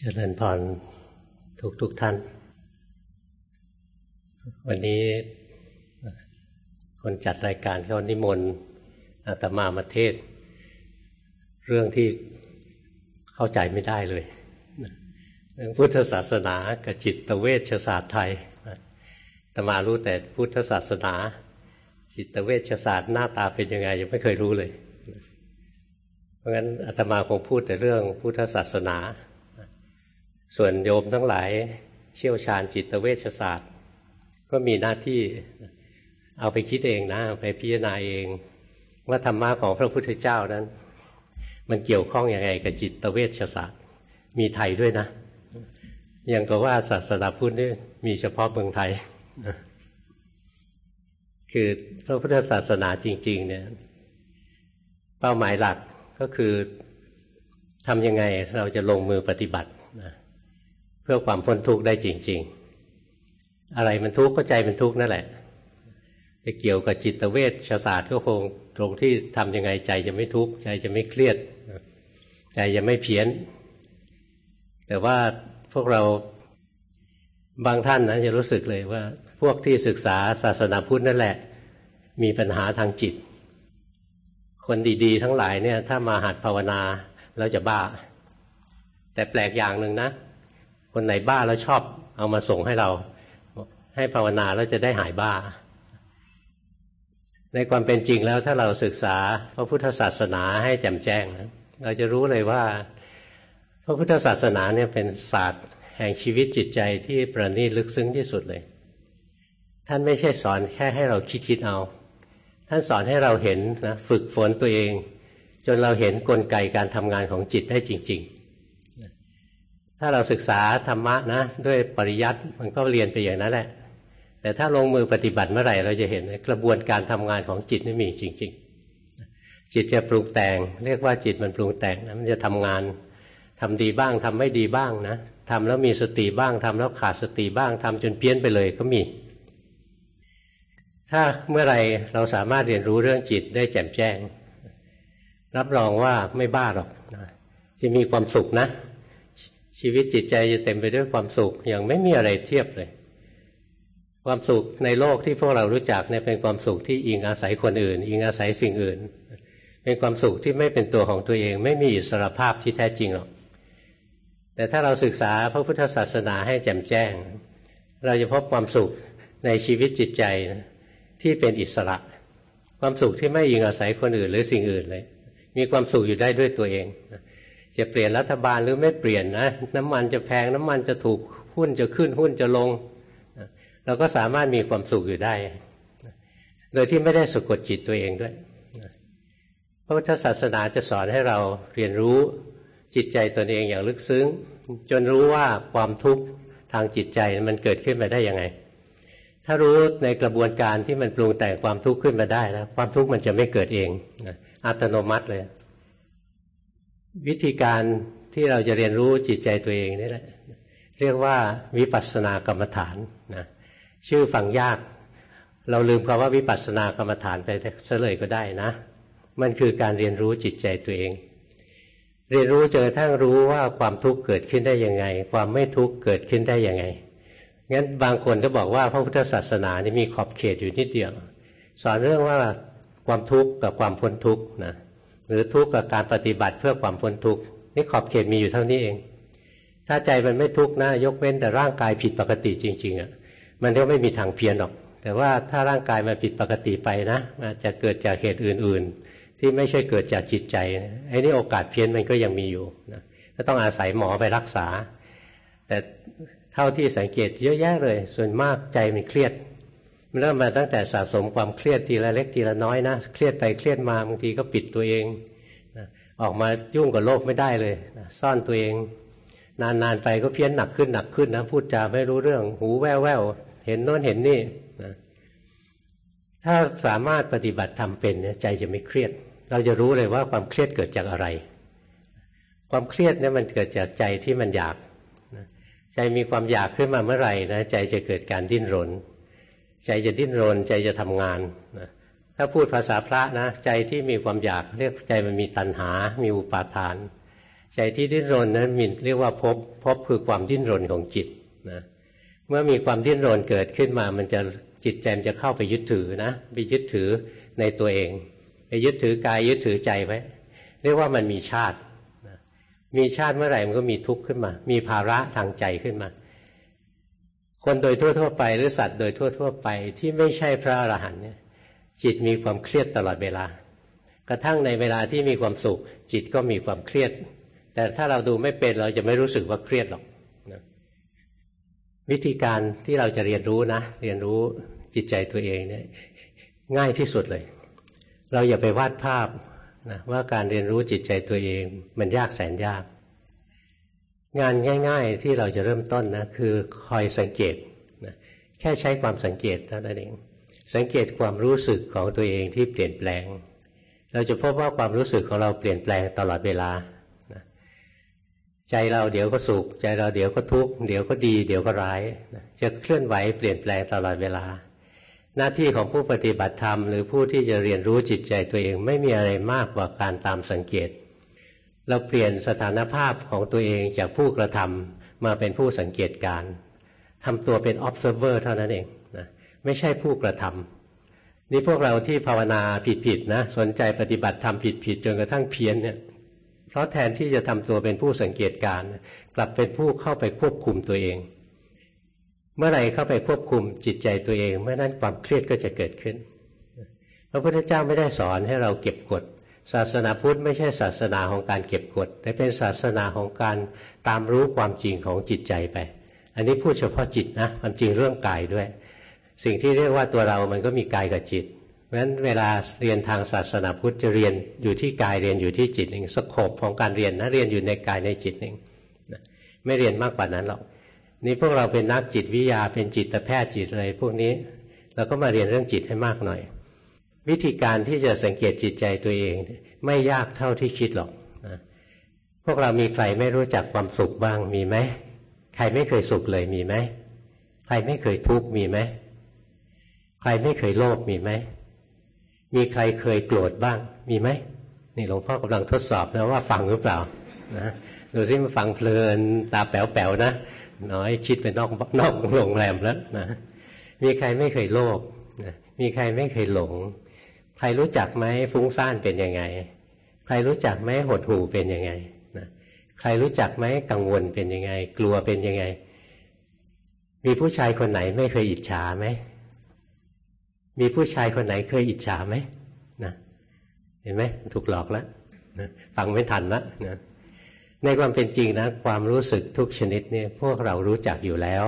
เจริญพรทุกทุกท่าน วันนี้คนจัดรายการเขานิมนต์อาตมามาเทศ เรื่องที่เข้าใจไม่ได้เลย เรื่องพุทธศาสนากับจิตเวชศาสตร์ไทยอาตมารู้แต่พุทธศาสนา จิตเวชศาสตร์หน้าตาเป็นยังไงยังไม่เคยรู้เลย เพราะงั้นอาตมาคงพูดแต่เรื่องพุทธศาสนา ส่วนโยมทั้งหลายเชี่ยวชาญจิตเวชศาสตร์ ก็มีหน้าที่เอาไปคิดเองนะไปพิจารณาเอง ว่าธรรมะของพระพุทธเจ้านั้น มันเกี่ยวข้องอยังไงกับจิตเวชศาสตร์ มีไทยด้วยนะยังก็ว่าศาสนาพุทธนี่มีเฉพาะเมืองไทยคือพระพุทธศาสนาจริง ๆ เนี่ย เป้าหมายหลักก็คือทำยังไงเราจะลงมือปฏิบัตินะ เพื่อความพ้นทุกข์ได้จริง ๆ อะไรมันทุกข์ก็ใจมันทุกข์นั่นแหละจะเกี่ยวกับจิตเวชศาสตร์ก็คงตรงที่ทำยังไงใจจะไม่ทุกข์ใจจะไม่เครียด ใจจะไม่เพี้ยน แต่ว่าพวกเราบางท่านนะจะรู้สึกเลยว่า พวกที่ศึกษาศาสนาพุทธนั่นแหละ มีปัญหาทางจิต คนดีๆ ทั้งหลายเนี่ย ถ้ามาหัดภาวนาแล้วจะบ้า แต่แปลกอย่างหนึ่งนะ คนไหนบ้าแล้วชอบ เอามาส่งให้เรา ให้ภาวนาแล้วจะได้หายบ้า ในความเป็นจริงแล้วถ้าเราศึกษาพระพุทธศาสนาให้แจ่มแจ้งนะเราจะรู้เลยว่า พระพุทธศาสนาเนี่ยเป็นศาสตร์แห่งชีวิตจิตใจที่ประณีตลึกซึ้งที่สุดเลย ท่านไม่ใช่สอนแค่ให้เราคิดคิดเอา ท่านสอนให้เราเห็นนะฝึกฝนตัวเอง จนเราเห็นนกลไกการทำงานของจิตได้จริง ๆ ถ้าเราศึกษาธรรมะนะด้วยปริยัติมันก็เรียนไปอย่างนั้นแหละ แต่ถ้าลงมือปฏิบัติเมื่อไหร่เราจะเห็นกระบวนการทำงานของจิตนี่มีจริง ๆ จิตจะปรุงแต่ง เรียกว่าจิตมันปรุงแต่งนะมันจะทำงานทำดีบ้างทำไม่ดีบ้างนะทำแล้วมีสติบ้างทำแล้วขาดสติบ้างทำจนเพี้ยนไปเลยก็มี ถ้าเมื่อไรเราสามารถเรียนรู้เรื่องจิตได้แจ่มแจ้ง รับรองว่าไม่บ้าหรอกจะมีความสุขนะ ชีวิตจิตใจจะเต็มไปด้วยความสุขอย่างไม่มีอะไรเทียบเลย ความสุขในโลกที่พวกเรารู้จักเนี่ยเป็นความสุขที่อิงอาศัยคนอื่น อิงอาศัยสิ่งอื่น เป็นความสุขที่ไม่เป็นตัวของตัวเอง ไม่มีอิสรภาพที่แท้จริงหรอกแต่ถ้าเราศึกษาพระพุทธศาสนาให้แจ่มแจ้ง เราจะพบความสุขในชีวิตจิตใจที่เป็นอิสระ ความสุขที่ไม่อิงอาศัยคนอื่น หรือสิ่งอื่นเลย มีความสุขอยู่ได้ด้วยตัวเอง จะเปลี่ยนรัฐบาลหรือไม่เปลี่ยนนะน้ำมันจะแพงน้ำมันจะถูกหุ้นจะขึ้นหุ้นจะลง เราก็สามารถมีความสุขอยู่ได้ โดยที่ไม่ได้สะกดจิตตัวเองด้วยพระพุทธศาสนาจะสอนให้เราเรียนรู้จิตใจตนเองอย่างลึกซึ้ง จนรู้ว่าความทุกข์ทางจิตใจมันเกิดขึ้นมาได้ยังไง ถ้ารู้ในกระบวนการที่มันปรุงแต่งความทุกข์ขึ้นมาได้แล้วความทุกข์มันจะไม่เกิดเองอัตโนมัติเลย วิธีการที่เราจะเรียนรู้จิตใจตัวเองนี่แหละเรียกว่าวิปัสสนากรรมฐานนะชื่อฟังยาก เราลืมคำว่าวิปัสสนากรรมฐานไปซะเลยก็ได้นะ มันคือการเรียนรู้จิตใจตัวเอง เรียนรู้จนกระทั่งรู้ว่าความทุกข์เกิดขึ้นได้ยังไง ความไม่ทุกข์เกิดขึ้นได้ยังไงงั้นบางคนก็บอกว่าพระพุทธศาสนานี่มีขอบเขตอยู่นิดเดียว สอนเรื่องว่าความทุกข์กับความพ้นทุกข์นะ หรือทุกข์กับการปฏิบัติเพื่อความพ้นทุกข์นี่ขอบเขตมีอยู่เท่านี้เอง ถ้าใจมันไม่ทุกข์นะ ยกเว้นแต่ร่างกายผิดปกติจริงๆอะมันก็ไม่มีทางเพี้ยนหรอก แต่ว่าถ้าร่างกายมันผิดปกติไปนะมันจะเกิดจากเหตุอื่นๆ ที่ไม่ใช่เกิดจากจิตใจไอ้นี่โอกาสเพี้ยนมันก็ยังมีอยู่นะก็ต้องอาศัยหมอไปรักษา แต่เท่าที่สังเกตเยอะแยะเลย ส่วนมากใจมันเครียด เริ่มมาตั้งแต่สะสมความเครียดทีละเล็กทีละน้อยนะ เครียดไปเครียดมาบางทีก็ปิดตัวเองนะออกมายุ่งกับโลกไม่ได้เลยนะซ่อนตัวเอง นานๆไปก็เพี้ยนหนักขึ้นหนักขึ้นนะพูดจาไม่รู้เรื่องหูแว่วแววเห็นโน้นเห็นนี่นะถ้าสามารถปฏิบัติทำเป็นเนี่ยใจจะไม่เครียด เราจะรู้เลยว่าความเครียดเกิดจากอะไร ความเครียดเนี่ยมันเกิดจากใจที่มันอยากใจมีความอยากขึ้นมาเมื่อไหร่นะใจจะเกิดการดิ้นรน ใจจะดิ้นรน ใจจะทำงานนะถ้าพูดภาษาพระนะใจที่มีความอยากเรียกใจมันมีตัณหา มีอุปาทาน ใจที่ดิ้นรนนั้นมินเรียกว่าพบพบคือความดิ้นรนของจิตนะเมื่อมีความดิ้นรนเกิดขึ้นมา มันจะจิตใจมันจะเข้าไปยึดถือนะไปยึดถือในตัวเอง ไปยึดถือกายยึดถือใจไว้เรียกว่ามันมีชาติมีชาติเมื่อไหร่มันก็มีทุกข์ขึ้นมา มีภาระทางใจขึ้นมา คนโดยทั่วๆไป หรือสัตว์โดยทั่วๆไปที่ไม่ใช่พระอรหันต์เนี่ยจิตมีความเครียดตลอดเวลา กระทั่งในเวลาที่มีความสุข จิตก็มีความเครียด แต่ถ้าเราดูไม่เป็นเราจะไม่รู้สึกว่าเครียดหรอกนะวิธีการที่เราจะเรียนรู้นะ เรียนรู้จิตใจตัวเองเนี่ยง่ายที่สุดเลย เราอย่าไปวาดภาพนะว่าการเรียนรู้จิตใจตัวเองมันยากแสนยาก งานง่าย ๆ ที่เราจะเริ่มต้นนะคือคอยสังเกตนะแค่ใช้ความสังเกตเท่านั้นเอง สังเกตความรู้สึกของตัวเองที่เปลี่ยนแปลง เราจะพบว่าความรู้สึกของเราเปลี่ยนแปลงตลอดเวลาใจเราเดี๋ยวก็สุข ใจเราเดี๋ยวก็ทุกข์เดี๋ยวก็ดี เดี๋ยวก็ร้ายจะเคลื่อนไหวเปลี่ยนแปลงตลอดเวลา หน้าที่ของผู้ปฏิบัติธรรม หรือผู้ที่จะเรียนรู้จิตใจตัวเองไม่มีอะไรมากกว่าการตามสังเกต เราเปลี่ยนสถานภาพของตัวเองจากผู้กระทำมาเป็นผู้สังเกตการทำตัวเป็น observer เท่านั้นเองนะไม่ใช่ผู้กระทำนี่พวกเราที่ภาวนาผิดๆนะสนใจปฏิบัติทำผิดๆจนกระทั่งเพี้ยนเนี่ยเพราะแทนที่จะทำตัวเป็นผู้สังเกตการกลับเป็นผู้เข้าไปควบคุมตัวเอง เมื่อไรเข้าไปควบคุมจิตใจตัวเอง เมื่อนั้นความเครียดก็จะเกิดขึ้นพระพุทธเจ้าไม่ได้สอนให้เราเก็บกด ศาสนาพุทธไม่ใช่ศาสนาของการเก็บกดแต่เป็นศาสนาของการตามรู้ความจริงของจิตใจไป อันนี้พูดเฉพาะจิตนะความจริงเรื่องกายด้วย สิ่งที่เรียกว่าตัวเรามันก็มีกายกับจิตเพราะฉะนั้นเวลาเรียนทางศาสนาพุทธจะเรียนอยู่ที่กายเรียนอยู่ที่จิตเองสโคบของการเรียนนะเรียนอยู่ในกายในจิตเองไม่เรียนมากกว่านั้นหรอกนี่พวกเราเป็นนักจิตวิทยาเป็นจิตแพทย์จิตอะไรพวกนี้เราก็มาเรียนเรื่องจิตให้มากหน่อย วิธีการที่จะสังเกตจิตใจตัวเอง ไม่ยากเท่าที่คิดหรอกนะพวกเรามีใครไม่รู้จักความสุขบ้างมีไหมใครไม่เคยสุขเลยมีไหมใครไม่เคยทุกข์มีไหมใครไม่เคยโลภมีไหมมีใครเคยโกรธบ้าง มีไหมนี่หลวงพ่อกำลังทดสอบนะว่าฟังหรือเปล่านะดูที่มันฟังเพลินตาแป๋วๆนะน้อยคิดไปนอกนอกโรงแรมแล้วนะมีใครไม่เคยโลภนะมีใครไม่เคยหลง ใครรู้จักไหมฟุ้งซ่านเป็นยังไง ใครรู้จักไหมหดหู่เป็นยังไงนะใครรู้จักไหมกังวลเป็นยังไง กลัวเป็นยังไง มีผู้ชายคนไหนไม่เคยอิจฉาไหมมีผู้ชายคนไหนเคยอิจฉาไหมนะเห็นไหมถูกหลอกแล้วนะฟังไม่ทันละนะในความเป็นจริงนะความรู้สึกทุกชนิดเนี่ยพวกเรารู้จักอยู่แล้ว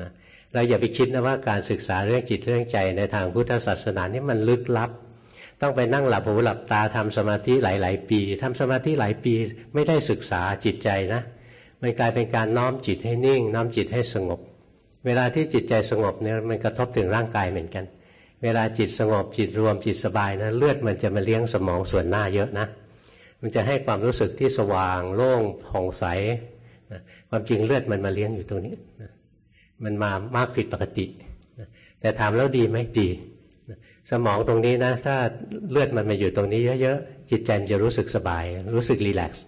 นะเราอย่าไปคิดนะว่าการศึกษาเรื่องจิตเรื่องใจในทางพุทธศาสนานี่มันลึกลับ ต้องไปนั่งหลับหูหลับตาทำสมาธิหลาย ๆ ปีทำสมาธิหลายปีไม่ได้ศึกษาจิตใจนะมันกลายเป็นการน้อมจิตให้นิ่ง น้อมจิตให้สงบ เวลาที่จิตใจสงบเนี่ยมันกระทบถึงร่างกายเหมือนกัน เวลาจิตสงบจิตรวมจิตสบายนะเลือดมันจะมาเลี้ยงสมองส่วนหน้าเยอะนะ มันจะให้ความรู้สึกที่สว่างโล่งผ่องใสนะความจริงเลือดมันมาเลี้ยงอยู่ตรงนี้นะมันมามากผิดปกตินะแต่ถามแล้วดีไหมดี สมองตรงนี้นะ ถ้าเลือดมันมาอยู่ตรงนี้เยอะๆจิตใจมันจะรู้สึกสบาย รู้สึกรีแลกซ์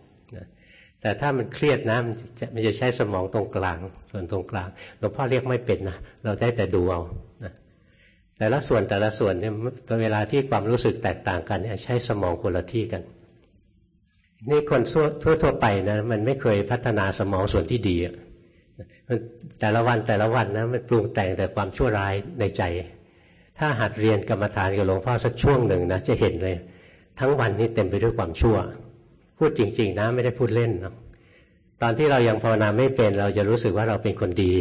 แต่ถ้ามันเครียดนะมันจะมันจะใช้สมองตรงกลาง ส่วนตรงกลางหลวงพ่อเรียกไม่เป็นนะเราได้แต่ดูเอานะแต่ละส่วนแต่ละส่วนเนี่ยตอนเวลาที่ความรู้สึกแตกต่างกันเนี่ยใช้สมองคนละที่กัน นี่คนทั่วทั่วไปนะมันไม่เคยพัฒนาสมองส่วนที่ดีอะแต่ละวันแต่ละวันนะมันปรุงแต่งแต่ความชั่วร้ายในใจ ถ้าหัดเรียนกรรมฐานกับหลวงพ่อสักช่วงหนึ่งนะจะเห็นเลย ทั้งวันนี้เต็มไปด้วยความชั่ว พูดจริง ๆ นะไม่ได้พูดเล่นนะตอนที่เรายังภาวนาไม่เป็นเราจะรู้สึกว่าเราเป็นคนดี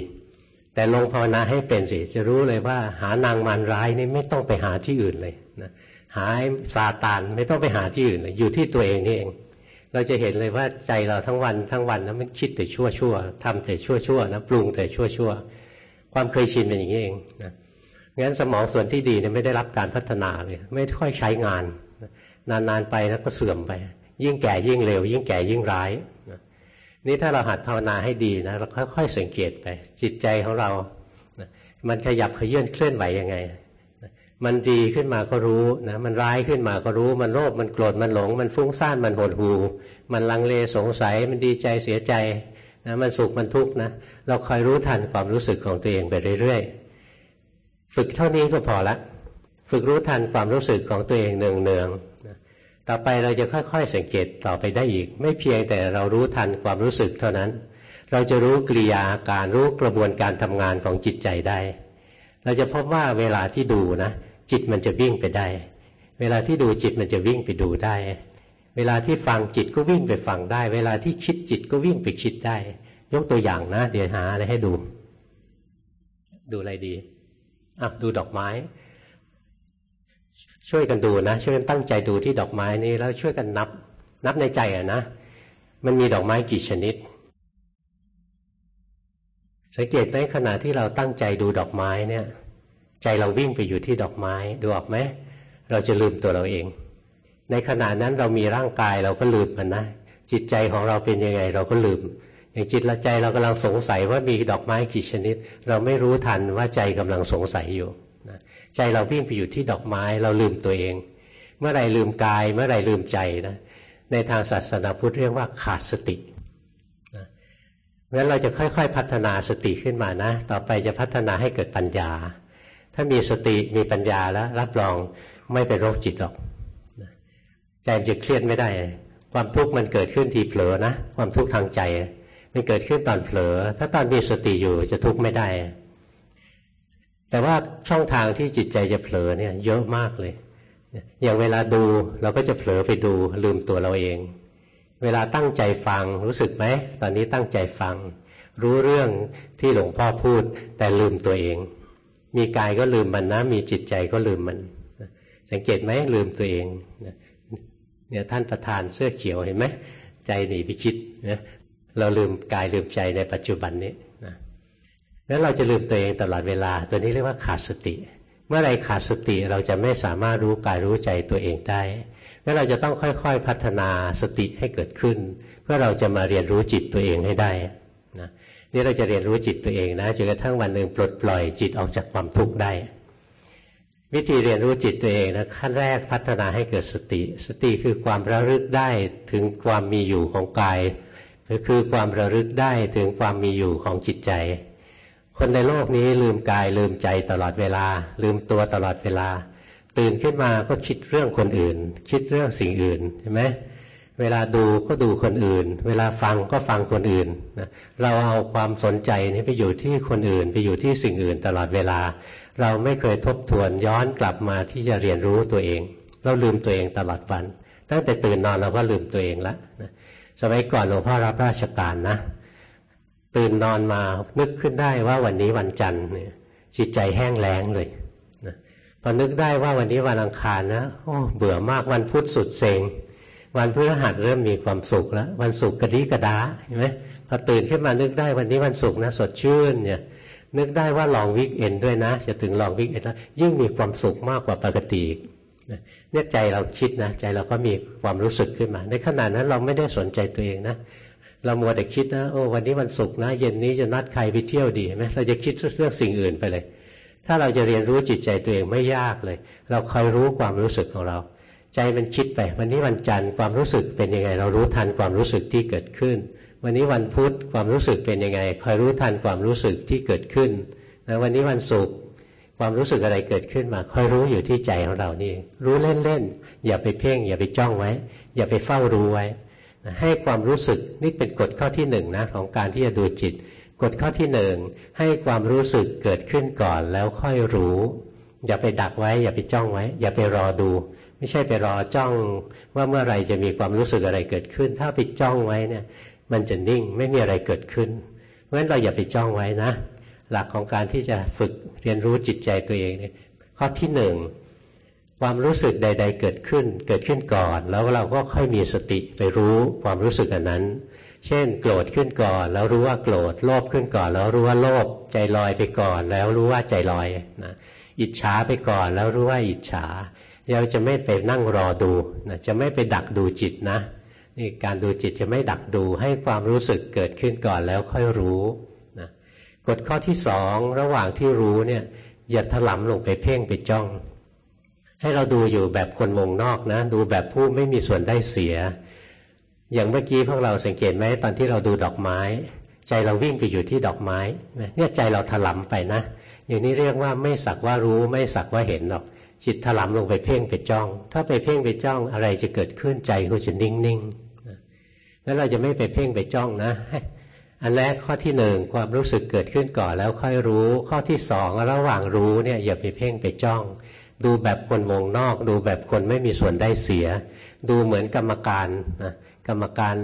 แต่ลงภาวนาให้เป็นสิจะรู้เลยว่า หานางมารร้ายนี่ไม่ต้องไปหาที่อื่นเลยนะหาซาตานไม่ต้องไปหาที่อื่นเลยอยู่ที่ตัวเองนี่เอง เราจะเห็นเลยว่าใจเราทั้งวันทั้งวันนะมันคิดแต่ชั่วชั่วทำแต่ชั่วชั่วนะปรุงแต่ชั่วชั่วความเคยชินเป็นอย่างนี้เองนะ งั้นสมองส่วนที่ดีเนี่ยไม่ได้รับการพัฒนาเลย ไม่ค่อยใช้งาน นานๆไปแล้วก็เสื่อมไป ยิ่งแก่ยิ่งเร็ว ยิ่งแก่ยิ่งร้ายนี่ถ้าเราหัดภาวนาให้ดีนะเราค่อยๆสังเกตไป จิตใจของเรา มันขยับขยื่นเคลื่อนไหวยังไง มันดีขึ้นมาก็รู้นะมันร้ายขึ้นมาก็รู้ มันโลภมันโกรธมันหลง มันฟุ้งซ่านมันหดหูมันลังเลสงสัยมันดีใจเสียใจนะมันสุขมันทุกข์นะเราคอยรู้ทันความรู้สึกของตัวเองไปเรื่อยๆ ฝึกเท่านี้ก็พอละ ฝึกรู้ทันความรู้สึกของตัวเองเนืองๆต่อไปเราจะค่อยๆสังเกตต่อไปได้อีก ไม่เพียงแต่เรารู้ทันความรู้สึกเท่านั้น เราจะรู้กิริยาการรู้กระบวนการทำงานของจิตใจได้ เราจะพบว่าเวลาที่ดูนะ จิตมันจะวิ่งไปได้ เวลาที่ดูจิตมันจะวิ่งไปดูได้ เวลาที่ฟังจิตก็วิ่งไปฟังได้ เวลาที่คิดจิตก็วิ่งไปคิดได้ ยกตัวอย่างนะเดี๋ยวหาอะไรให้ดู ดูอะไรดี อะดูดอกไม้ ช่วยกันดูนะ ช่วยกันตั้งใจดูที่ดอกไม้นี้แล้วช่วยกันนับ นับในใจอะนะ มันมีดอกไม้กี่ชนิด สังเกตไหมขณะที่เราตั้งใจดูดอกไม้เนี่ย ใจเราวิ่งไปอยู่ที่ดอกไม้ ดูออกไหมเราจะลืมตัวเราเอง ในขณะนั้นเรามีร่างกายเราก็ลืมมันนะจิตใจของเราเป็นยังไงเราก็ลืม อย่างจิตละใจเรากำลังสงสัยว่ามีดอกไม้กี่ชนิด เราไม่รู้ทันว่าใจกำลังสงสัยอยู่นะใจเราวิ่งไปอยู่ที่ดอกไม้เราลืมตัวเอง เมื่อไรลืมกาย เมื่อไรลืมใจนะในทางศาสนาพุทธเรียกว่าขาดสตินะงั้นเราจะค่อยๆ พัฒนาสติขึ้นมานะ ต่อไปจะพัฒนาให้เกิดปัญญา ถ้ามีสติมีปัญญาแล้ว รับรองไม่เป็นโรคจิตหรอกใจมันจะเครียดไม่ได้ ความทุกข์มันเกิดขึ้นทีเผลอนะ ความทุกข์ทางใจ มันเกิดขึ้นตอนเผลอ ถ้าตอนมีสติอยู่จะทุกข์ไม่ได้ แต่ว่าช่องทางที่จิตใจจะเผลอเนี่ยเยอะมากเลย อย่างเวลาดูเราก็จะเผลอไปดูลืมตัวเราเอง เวลาตั้งใจฟังรู้สึกไหม ตอนนี้ตั้งใจฟัง รู้เรื่องที่หลวงพ่อพูด แต่ลืมตัวเอง มีกายก็ลืมมันนะ มีจิตใจก็ลืมมัน สังเกตไหมลืมตัวเองเนี่ยท่านประธานเสื้อเขียวเห็นไหมใจหนีไปคิดนะ เราลืมกายลืมใจในปัจจุบันนี้นะนั้นเราจะลืมตัวเองตลอดเวลา ตัวนี้เรียกว่าขาดสติ เมื่อไรขาดสติเราจะไม่สามารถรู้กายรู้ใจตัวเองได้นั้นเราจะต้องค่อยๆพัฒนาสติให้เกิดขึ้น เพื่อเราจะมาเรียนรู้จิตตัวเองให้ได้นะนี่เราจะเรียนรู้จิตตัวเองนะจนกระทั่งวันหนึ่งปลดปล่อยจิตออกจากความทุกข์ได้ วิธีเรียนรู้จิตตัวเองนะขั้นแรกพัฒนาให้เกิดสติ สติคือความระลึกได้ถึงความมีอยู่ของกาย ก็คือความระลึกได้ถึงความมีอยู่ของจิตใจ คนในโลกนี้ลืมกายลืมใจตลอดเวลา ลืมตัวตลอดเวลา ตื่นขึ้นมาก็คิดเรื่องคนอื่น คิดเรื่องสิ่งอื่นใช่ไหมเวลาดูก็ดูคนอื่น เวลาฟังก็ฟังคนอื่นนะเราเอาความสนใจนี้ไปอยู่ที่คนอื่น ไปอยู่ที่สิ่งอื่นตลอดเวลา เราไม่เคยทบทวนย้อนกลับมาที่จะเรียนรู้ตัวเอง เราลืมตัวเองตลอดวัน ตั้งแต่ตื่นนอนเราก็ลืมตัวเองละนะ สมัยก่อนหลวงพ่อรับราชการนะ ตื่นนอนมานึกขึ้นได้ว่าวันนี้วันจันทร์เนี่ยจิตใจแห้งแล้งเลยนะพอนึกได้ว่าวันนี้วันอังคารนะโอ้เบื่อมากวันพุธสุดเซ็งวันพฤหัสเริ่มมีความสุขแล้ว วันศุกร์กระดีกระดาเห็นไหมพอตื่นขึ้นมานึกได้วันนี้วันศุกร์นะสดชื่นเนี่ยนึกได้ว่าลองวิกเอนด้วยนะ จะถึงลองวิกเอนแล้วยิ่งมีความสุขมากกว่าปกติ เนี่ยใจเราคิดนะใจเราก็มีความรู้สึกขึ้นมา ในขณะนั้นเราไม่ได้สนใจตัวเองนะเรามัวแต่คิดนะโอ้วันนี้วันศุกร์นะ เย็นนี้จะนัดใครไปเที่ยวดีไหมเราจะคิดเรื่องสิ่งอื่นไปเลย ถ้าเราจะเรียนรู้จิตใจตัวเองไม่ยากเลย เราคอยรู้ความรู้สึกของเรา ใจมันคิดไป วันนี้วันจันทร์ความรู้สึกเป็นยังไง เรารู้ทันความรู้สึกที่เกิดขึ้น วันนี้วันพุธความรู้สึกเป็นยังไงคอยรู้ทันความรู้สึกที่เกิดขึ้นนะวันนี้วันศุกร์ ความรู้สึกอะไรเกิดขึ้นมาค่อยรู้อยู่ที่ใจของเรานี่รู้เล่นๆอย่าไปเพ่ง อย่าไปจ้องไว้ อย่าไปเฝ้ารู้ไว้ให้ความรู้สึกนี่เป็นกฎข้อที่หนึ่งนะของการที่จะดูจิตกฎข้อที่หนึ่งให้ความรู้สึกเกิดขึ้นก่อนแล้วค่อยรู้ อย่าไปดักไว้ อย่าไปจ้องไว้ อย่าไปรอดู ไม่ใช่ไปรอจ้องว่าเมื่อไรจะมีความรู้สึกอะไรเกิดขึ้น ถ้าไปจ้องไว้เนี่ย มันจะนิ่งไม่มีอะไรเกิดขึ้นเพราะฉะนั้นเราอย่าไปจ้องไว้นะ หลักของการที่จะฝึกเรียนรู้จิตใจตัวเองเนี่ยข้อที่หนึ่งความรู้สึกใด ๆ เกิดขึ้น เกิดขึ้นก่อน แล้วเราก็ค่อยมีสติไปรู้ความรู้สึกอันนั้น เช่น โกรธขึ้นก่อน แล้วรู้ว่าโกรธโลภขึ้นก่อน แล้วรู้ว่าโลภใจลอยไปก่อน แล้วรู้ว่าใจลอยนะอิจฉาไปก่อน แล้วรู้ว่าอิจฉาเราจะไม่ไปนั่งรอดูนะจะไม่ไปดักดูจิตนะนี่การดูจิตจะไม่ดักดูให้ความรู้สึกเกิดขึ้นก่อนแล้วค่อยรู้ กฎข้อที่สองระหว่างที่รู้เนี่ยอย่าถลำลงไปเพ่งไปจ้อง ให้เราดูอยู่แบบคนวงนอกนะ ดูแบบผู้ไม่มีส่วนได้เสีย อย่างเมื่อกี้พวกเราสังเกตไหมตอนที่เราดูดอกไม้ ใจเราวิ่งไปอยู่ที่ดอกไม้เนี่ยใจเราถลำไปนะ อย่างนี้เรียกว่าไม่สักว่ารู้ไม่สักว่าเห็นหรอก จิตถลำลงไปเพ่งไปจ้อง ถ้าไปเพ่งไปจ้องอะไรจะเกิดขึ้นใจก็จะนิ่งๆแล้วเราจะไม่ไปเพ่งไปจ้องนะ อันแรกข้อที่หนึ่งความรู้สึกเกิดขึ้นก่อนแล้วค่อยรู้ ข้อที่สองระหว่างรู้เนี่ยอย่าไปเพ่งไปจ้อง ดูแบบคนวงนอก ดูแบบคนไม่มีส่วนได้เสีย ดูเหมือนกรรมการนะกรรมการ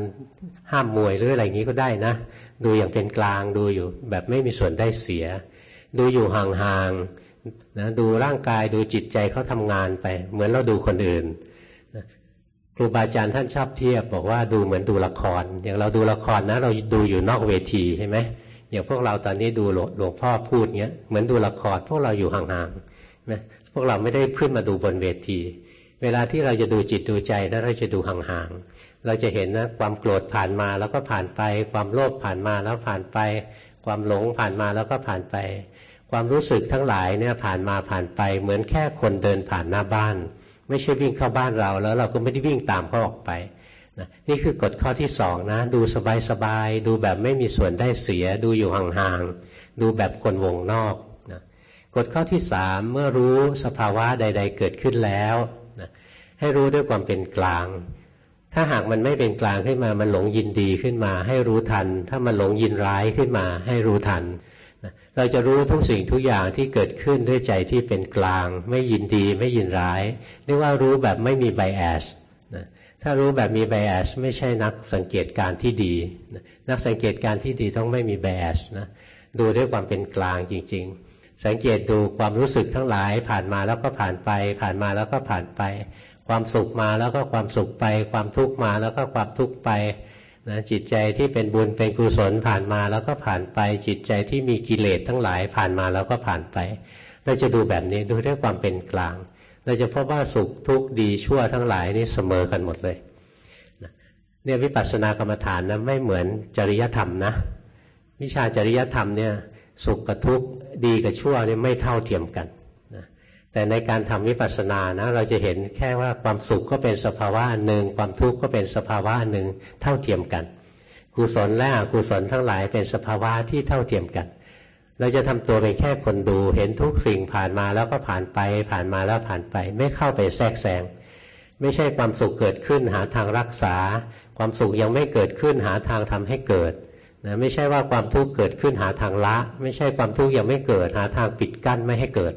ห้ามมวยหรืออะไรอย่างนี้ก็ได้นะ ดูอย่างเป็นกลางดูอยู่แบบไม่มีส่วนได้เสีย ดูอยู่ห่างๆนะดูร่างกายดูจิตใจเขาทำงานไป เหมือนเราดูคนอื่น ครูบาอาจารย์ท่านชอบเทียบ บอกว่าดูเหมือนดูละคร อย่างเราดูละครนะ เราดูอยู่นอกเวทีใช่ไหมอย่างพวกเราตอนนี้ดูหลวงพ่อพูดเงี้ยเหมือนดูละครพวกเราอยู่ห่างๆนะพวกเราไม่ได้ขึ้นมาดูบนเวที เวลาที่เราจะดูจิตดูใจนะเราจะดูห่างๆเราจะเห็นนะความโกรธผ่านมาแล้วก็ผ่านไป ความโลภผ่านมาแล้วผ่านไป ความหลงผ่านมาแล้วก็ผ่านไป ความรู้สึกทั้งหลายเนี่ยผ่านมาผ่านไป เหมือนแค่คนเดินผ่านหน้าบ้าน ไม่ใช่วิ่งเข้าบ้านเราแล้วเราก็ไม่ได้วิ่งตามเขาออกไปนะนี่คือกฎข้อที่สองนะ ดูสบายๆดูแบบไม่มีส่วนได้เสีย ดูอยู่ห่างๆดูแบบคนวงนอกนะกฎข้อที่สามเมื่อรู้สภาวะใด ๆ เกิดขึ้นแล้วนะให้รู้ด้วยความเป็นกลาง ถ้าหากมันไม่เป็นกลางขึ้นมา มันหลงยินดีขึ้นมา ให้รู้ทัน ถ้ามันหลงยินร้ายขึ้นมา ให้รู้ทัน เราจะรู้ทุกสิ่งทุกอย่างที่เกิดขึ้นด้วยใจที่เป็นกลาง ไม่ยินดีไม่ยินร้ายเรียกว่ารู้แบบไม่มีไบแอสนะถ้ารู้แบบมีไบแอสไม่ใช่นักสังเกตการที่ดีนักสังเกตการที่ดีต้องไม่มีไบแอสนะดูด้วยความเป็นกลางจริง ๆ สังเกตดูความรู้สึกทั้งหลาย ผ่านมาแล้วก็ผ่านไป ผ่านมาแล้วก็ผ่านไป ความสุขมาแล้วก็ความสุขไป ความทุกข์มาแล้วก็ความทุกข์ไป นะจิตใจที่เป็นบุญเป็นกุศลผ่านมาแล้วก็ผ่านไป จิตใจที่มีกิเลสทั้งหลายผ่านมาแล้วก็ผ่านไป เราจะดูแบบนี้ดูด้วยความเป็นกลาง เราจะพบว่าสุขทุกข์ดีชั่วทั้งหลายนี่เสมอกันหมดเลยเนี่ยวิปัสสนากรรมฐานนะไม่เหมือนจริยธรรมนะ วิชาจริยธรรมเนี่ยสุขกับทุกข์ดีกับชั่วเนี่ยไม่เท่าเทียมกัน แต่ในการทำวิปัสสนานะเราจะเห็นแค่ว่าความสุขก็เป็นสภาวะอันหนึ่งความทุกข์ก็เป็นสภาวะอันหนึ่งเท่าเทียมกันกุศลและอกุศลทั้งหลายเป็นสภาวะที่เท่าเทียมกัน เราจะทำตัวเป็นแค่คนดู เห็นทุกสิ่งผ่านมาแล้วก็ผ่านไป ผ่านมาแล้วผ่านไป ไม่เข้าไปแทรกแซงไม่ใช่ความสุขเกิดขึ้นหาทางรักษา ความสุขยังไม่เกิดขึ้นหาทางทำให้เกิดนะไม่ใช่ว่าความทุกข์เกิดขึ้นหาทางละ ไม่ใช่ความทุกข์ยังไม่เกิดหาทางปิดกั้นไม่ให้เกิด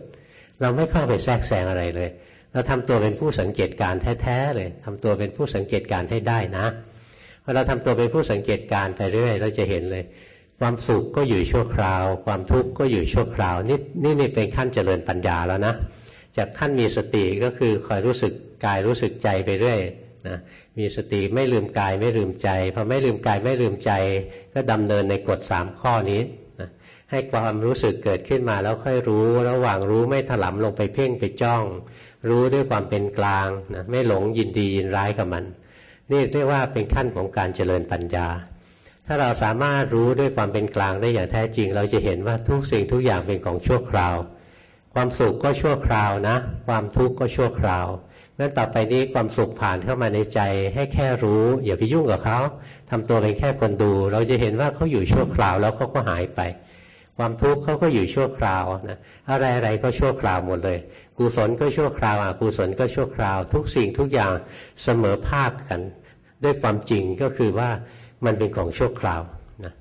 เราไม่เข้าไปแทรกแซงอะไรเลย เราทำตัวเป็นผู้สังเกตการแท้ๆเลยทำตัวเป็นผู้สังเกตการให้ได้นะพอเราทำตัวเป็นผู้สังเกตการไปเรื่อย เราจะเห็นเลย ความสุขก็อยู่ชั่วคราว ความทุกข์ก็อยู่ชั่วคราว นี่นี่นี่เป็นขั้นเจริญปัญญาแล้วนะจากขั้นมีสติก็คือคอยรู้สึกกายรู้สึกใจไปเรื่อยนะมีสติไม่ลืมกายไม่ลืมใจพอไม่ลืมกายไม่ลืมใจ ก็ดำเนินในกฎสามข้อนี้ ให้ความรู้สึกเกิดขึ้นมาแล้วค่อยรู้ ระหว่างรู้ไม่ถลำลงไปเพ่งไปจ้อง รู้ด้วยความเป็นกลางนะไม่หลงยินดียินร้ายกับมัน นี่เรียกว่าเป็นขั้นของการเจริญปัญญา ถ้าเราสามารถรู้ด้วยความเป็นกลางได้อย่างแท้จริง เราจะเห็นว่าทุกสิ่งทุกอย่างเป็นของชั่วคราว ความสุขก็ชั่วคราวนะ ความทุกข์ก็ชั่วคราวงั้นต่อไปนี้ความสุขผ่านเข้ามาในใจให้แค่รู้ อย่าไปยุ่งกับเขาทำตัวเป็นแค่คนดู เราจะเห็นว่าเขาอยู่ชั่วคราวแล้วเขาก็หายไป ความทุกข์เขาก็อยู่ชั่วคราวนะอะไรอะไรก็ชั่วคราวหมดเลย กุศลก็ชั่วคราวอกุศลก็ชั่วคราว ทุกสิ่งทุกอย่างเสมอภาคกัน ด้วยความจริงก็คือว่ามันเป็นของชั่วคราวนะ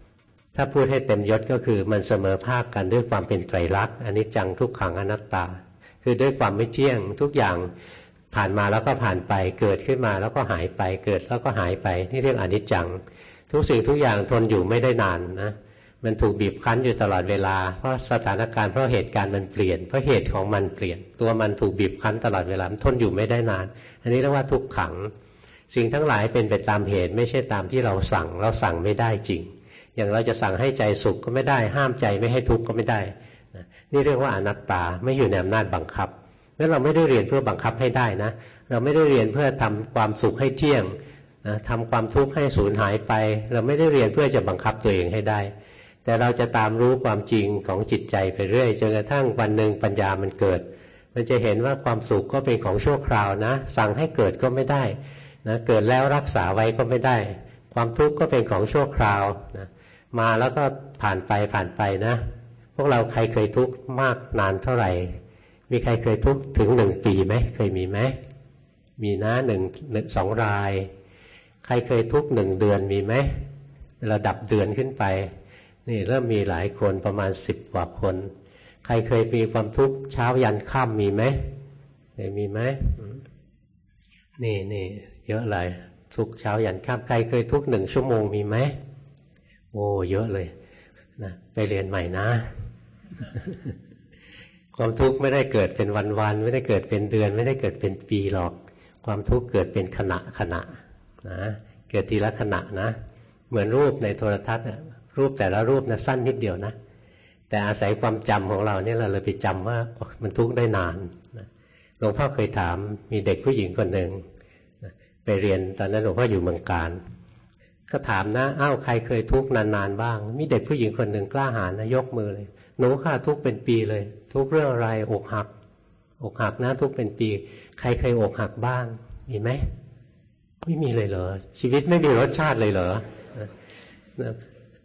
ถ้าพูดให้เต็มยศก็คือมันเสมอภาคกันด้วยความเป็นไตรลักษณ์อันนี้จังทุกขังอนัตตา คือด้วยความไม่เที่ยงทุกอย่างผ่านมาแล้วก็ผ่านไปเกิดขึ้นมาแล้วก็หายไปเกิดแล้วก็หายไปนี่เรียกอนิจจัง ทุกสิ่งทุกอย่างทนอยู่ไม่ได้นานนะ มันถูกบีบคั้นอยู่ตลอดเวลา เพราะสถานการณ์เพราะเหตุการณ์มันเปลี่ยน เพราะเหตุของมันเปลี่ยน ตัวมันถูกบีบคั้นตลอดเวลาทนอยู่ไม่ได้นาน อันนี้เรียกว่าทุกขัง สิ่งทั้งหลายเป็นไปตามเหตุ ไม่ใช่ตามที่เราสั่ง เราสั่งไม่ได้จริง อย่างเราจะสั่งให้ใจสุขก็ไม่ได้ ห้ามใจไม่ให้ทุกข์ก็ไม่ได้ นี่เรียกว่าอนัตตาไม่อยู่ในอำนาจบังคับงั้นเราไม่ได้เรียนเพื่อบังคับให้ได้นะ เราไม่ได้เรียนเพื่อทำความสุขให้เที่ยงนะทำความทุกข์ให้สูญหายไป เราไม่ได้เรียนเพื่อจะบังคับตัวเองให้ได้ แต่เราจะตามรู้ความจริงของจิตใจไปเรื่อยจนกระทั่งวันหนึ่งปัญญามันเกิด มันจะเห็นว่าความสุขก็เป็นของชั่วคราวนะ สั่งให้เกิดก็ไม่ได้นะเกิดแล้วรักษาไว้ก็ไม่ได้ ความทุกข์ก็เป็นของชั่วคราวนะมาแล้วก็ผ่านไปผ่านไปนะ พวกเราใครเคยทุกข์มากนานเท่าไหร่ มีใครเคยทุกข์ถึงหนึ่งปีไหมเคยมีไหมมีนะหนึ่งสองราย ใครเคยทุกข์หนึ่งเดือนมีไหมระดับเดือนขึ้นไป นี่เริ่มมีหลายคนประมาณสิบกว่าคน ใครเคยมีความทุกข์เช้ายันค่ำมีไหมเคยมีไหมนี่นี่เยอะเลยทุกเช้ายันค่ำใครเคยทุกหนึ่งชั่วโมงมีไหมโอ้เยอะเลยนะไปเรียนใหม่นะ ความทุกข์ไม่ได้เกิดเป็นวันๆไม่ได้เกิดเป็นเดือน ไม่ได้เกิดเป็นปีหรอก ความทุกข์เกิดเป็นขณะขณะนะเกิดทีละขณะนะ เหมือนรูปในโทรทัศน์ รูปแต่ละรูปนะสั้นนิดเดียวนะ แต่อาศัยความจำของเราเนี่ยเราเลยไปจำว่ามันทุกข์ได้นานหลวงพ่อเคยถามมีเด็กผู้หญิงคนหนึ่งไปเรียนตอนนั้นหลวงพ่ออยู่เมืองการ ก็ถามนะอ้าวใครเคยทุกข์นานๆบ้าง มีเด็กผู้หญิงคนหนึ่งกล้าหาญนะยกมือเลยหนูค่ะทุกข์เป็นปีเลย ทุกข์เรื่องอะไรอกหักอกหักนะทุกเป็นปี ใครเคยอกหักบ้าง มีไหมไม่มีเลยเหรอชีวิตไม่มีรสชาติเลยเหรอ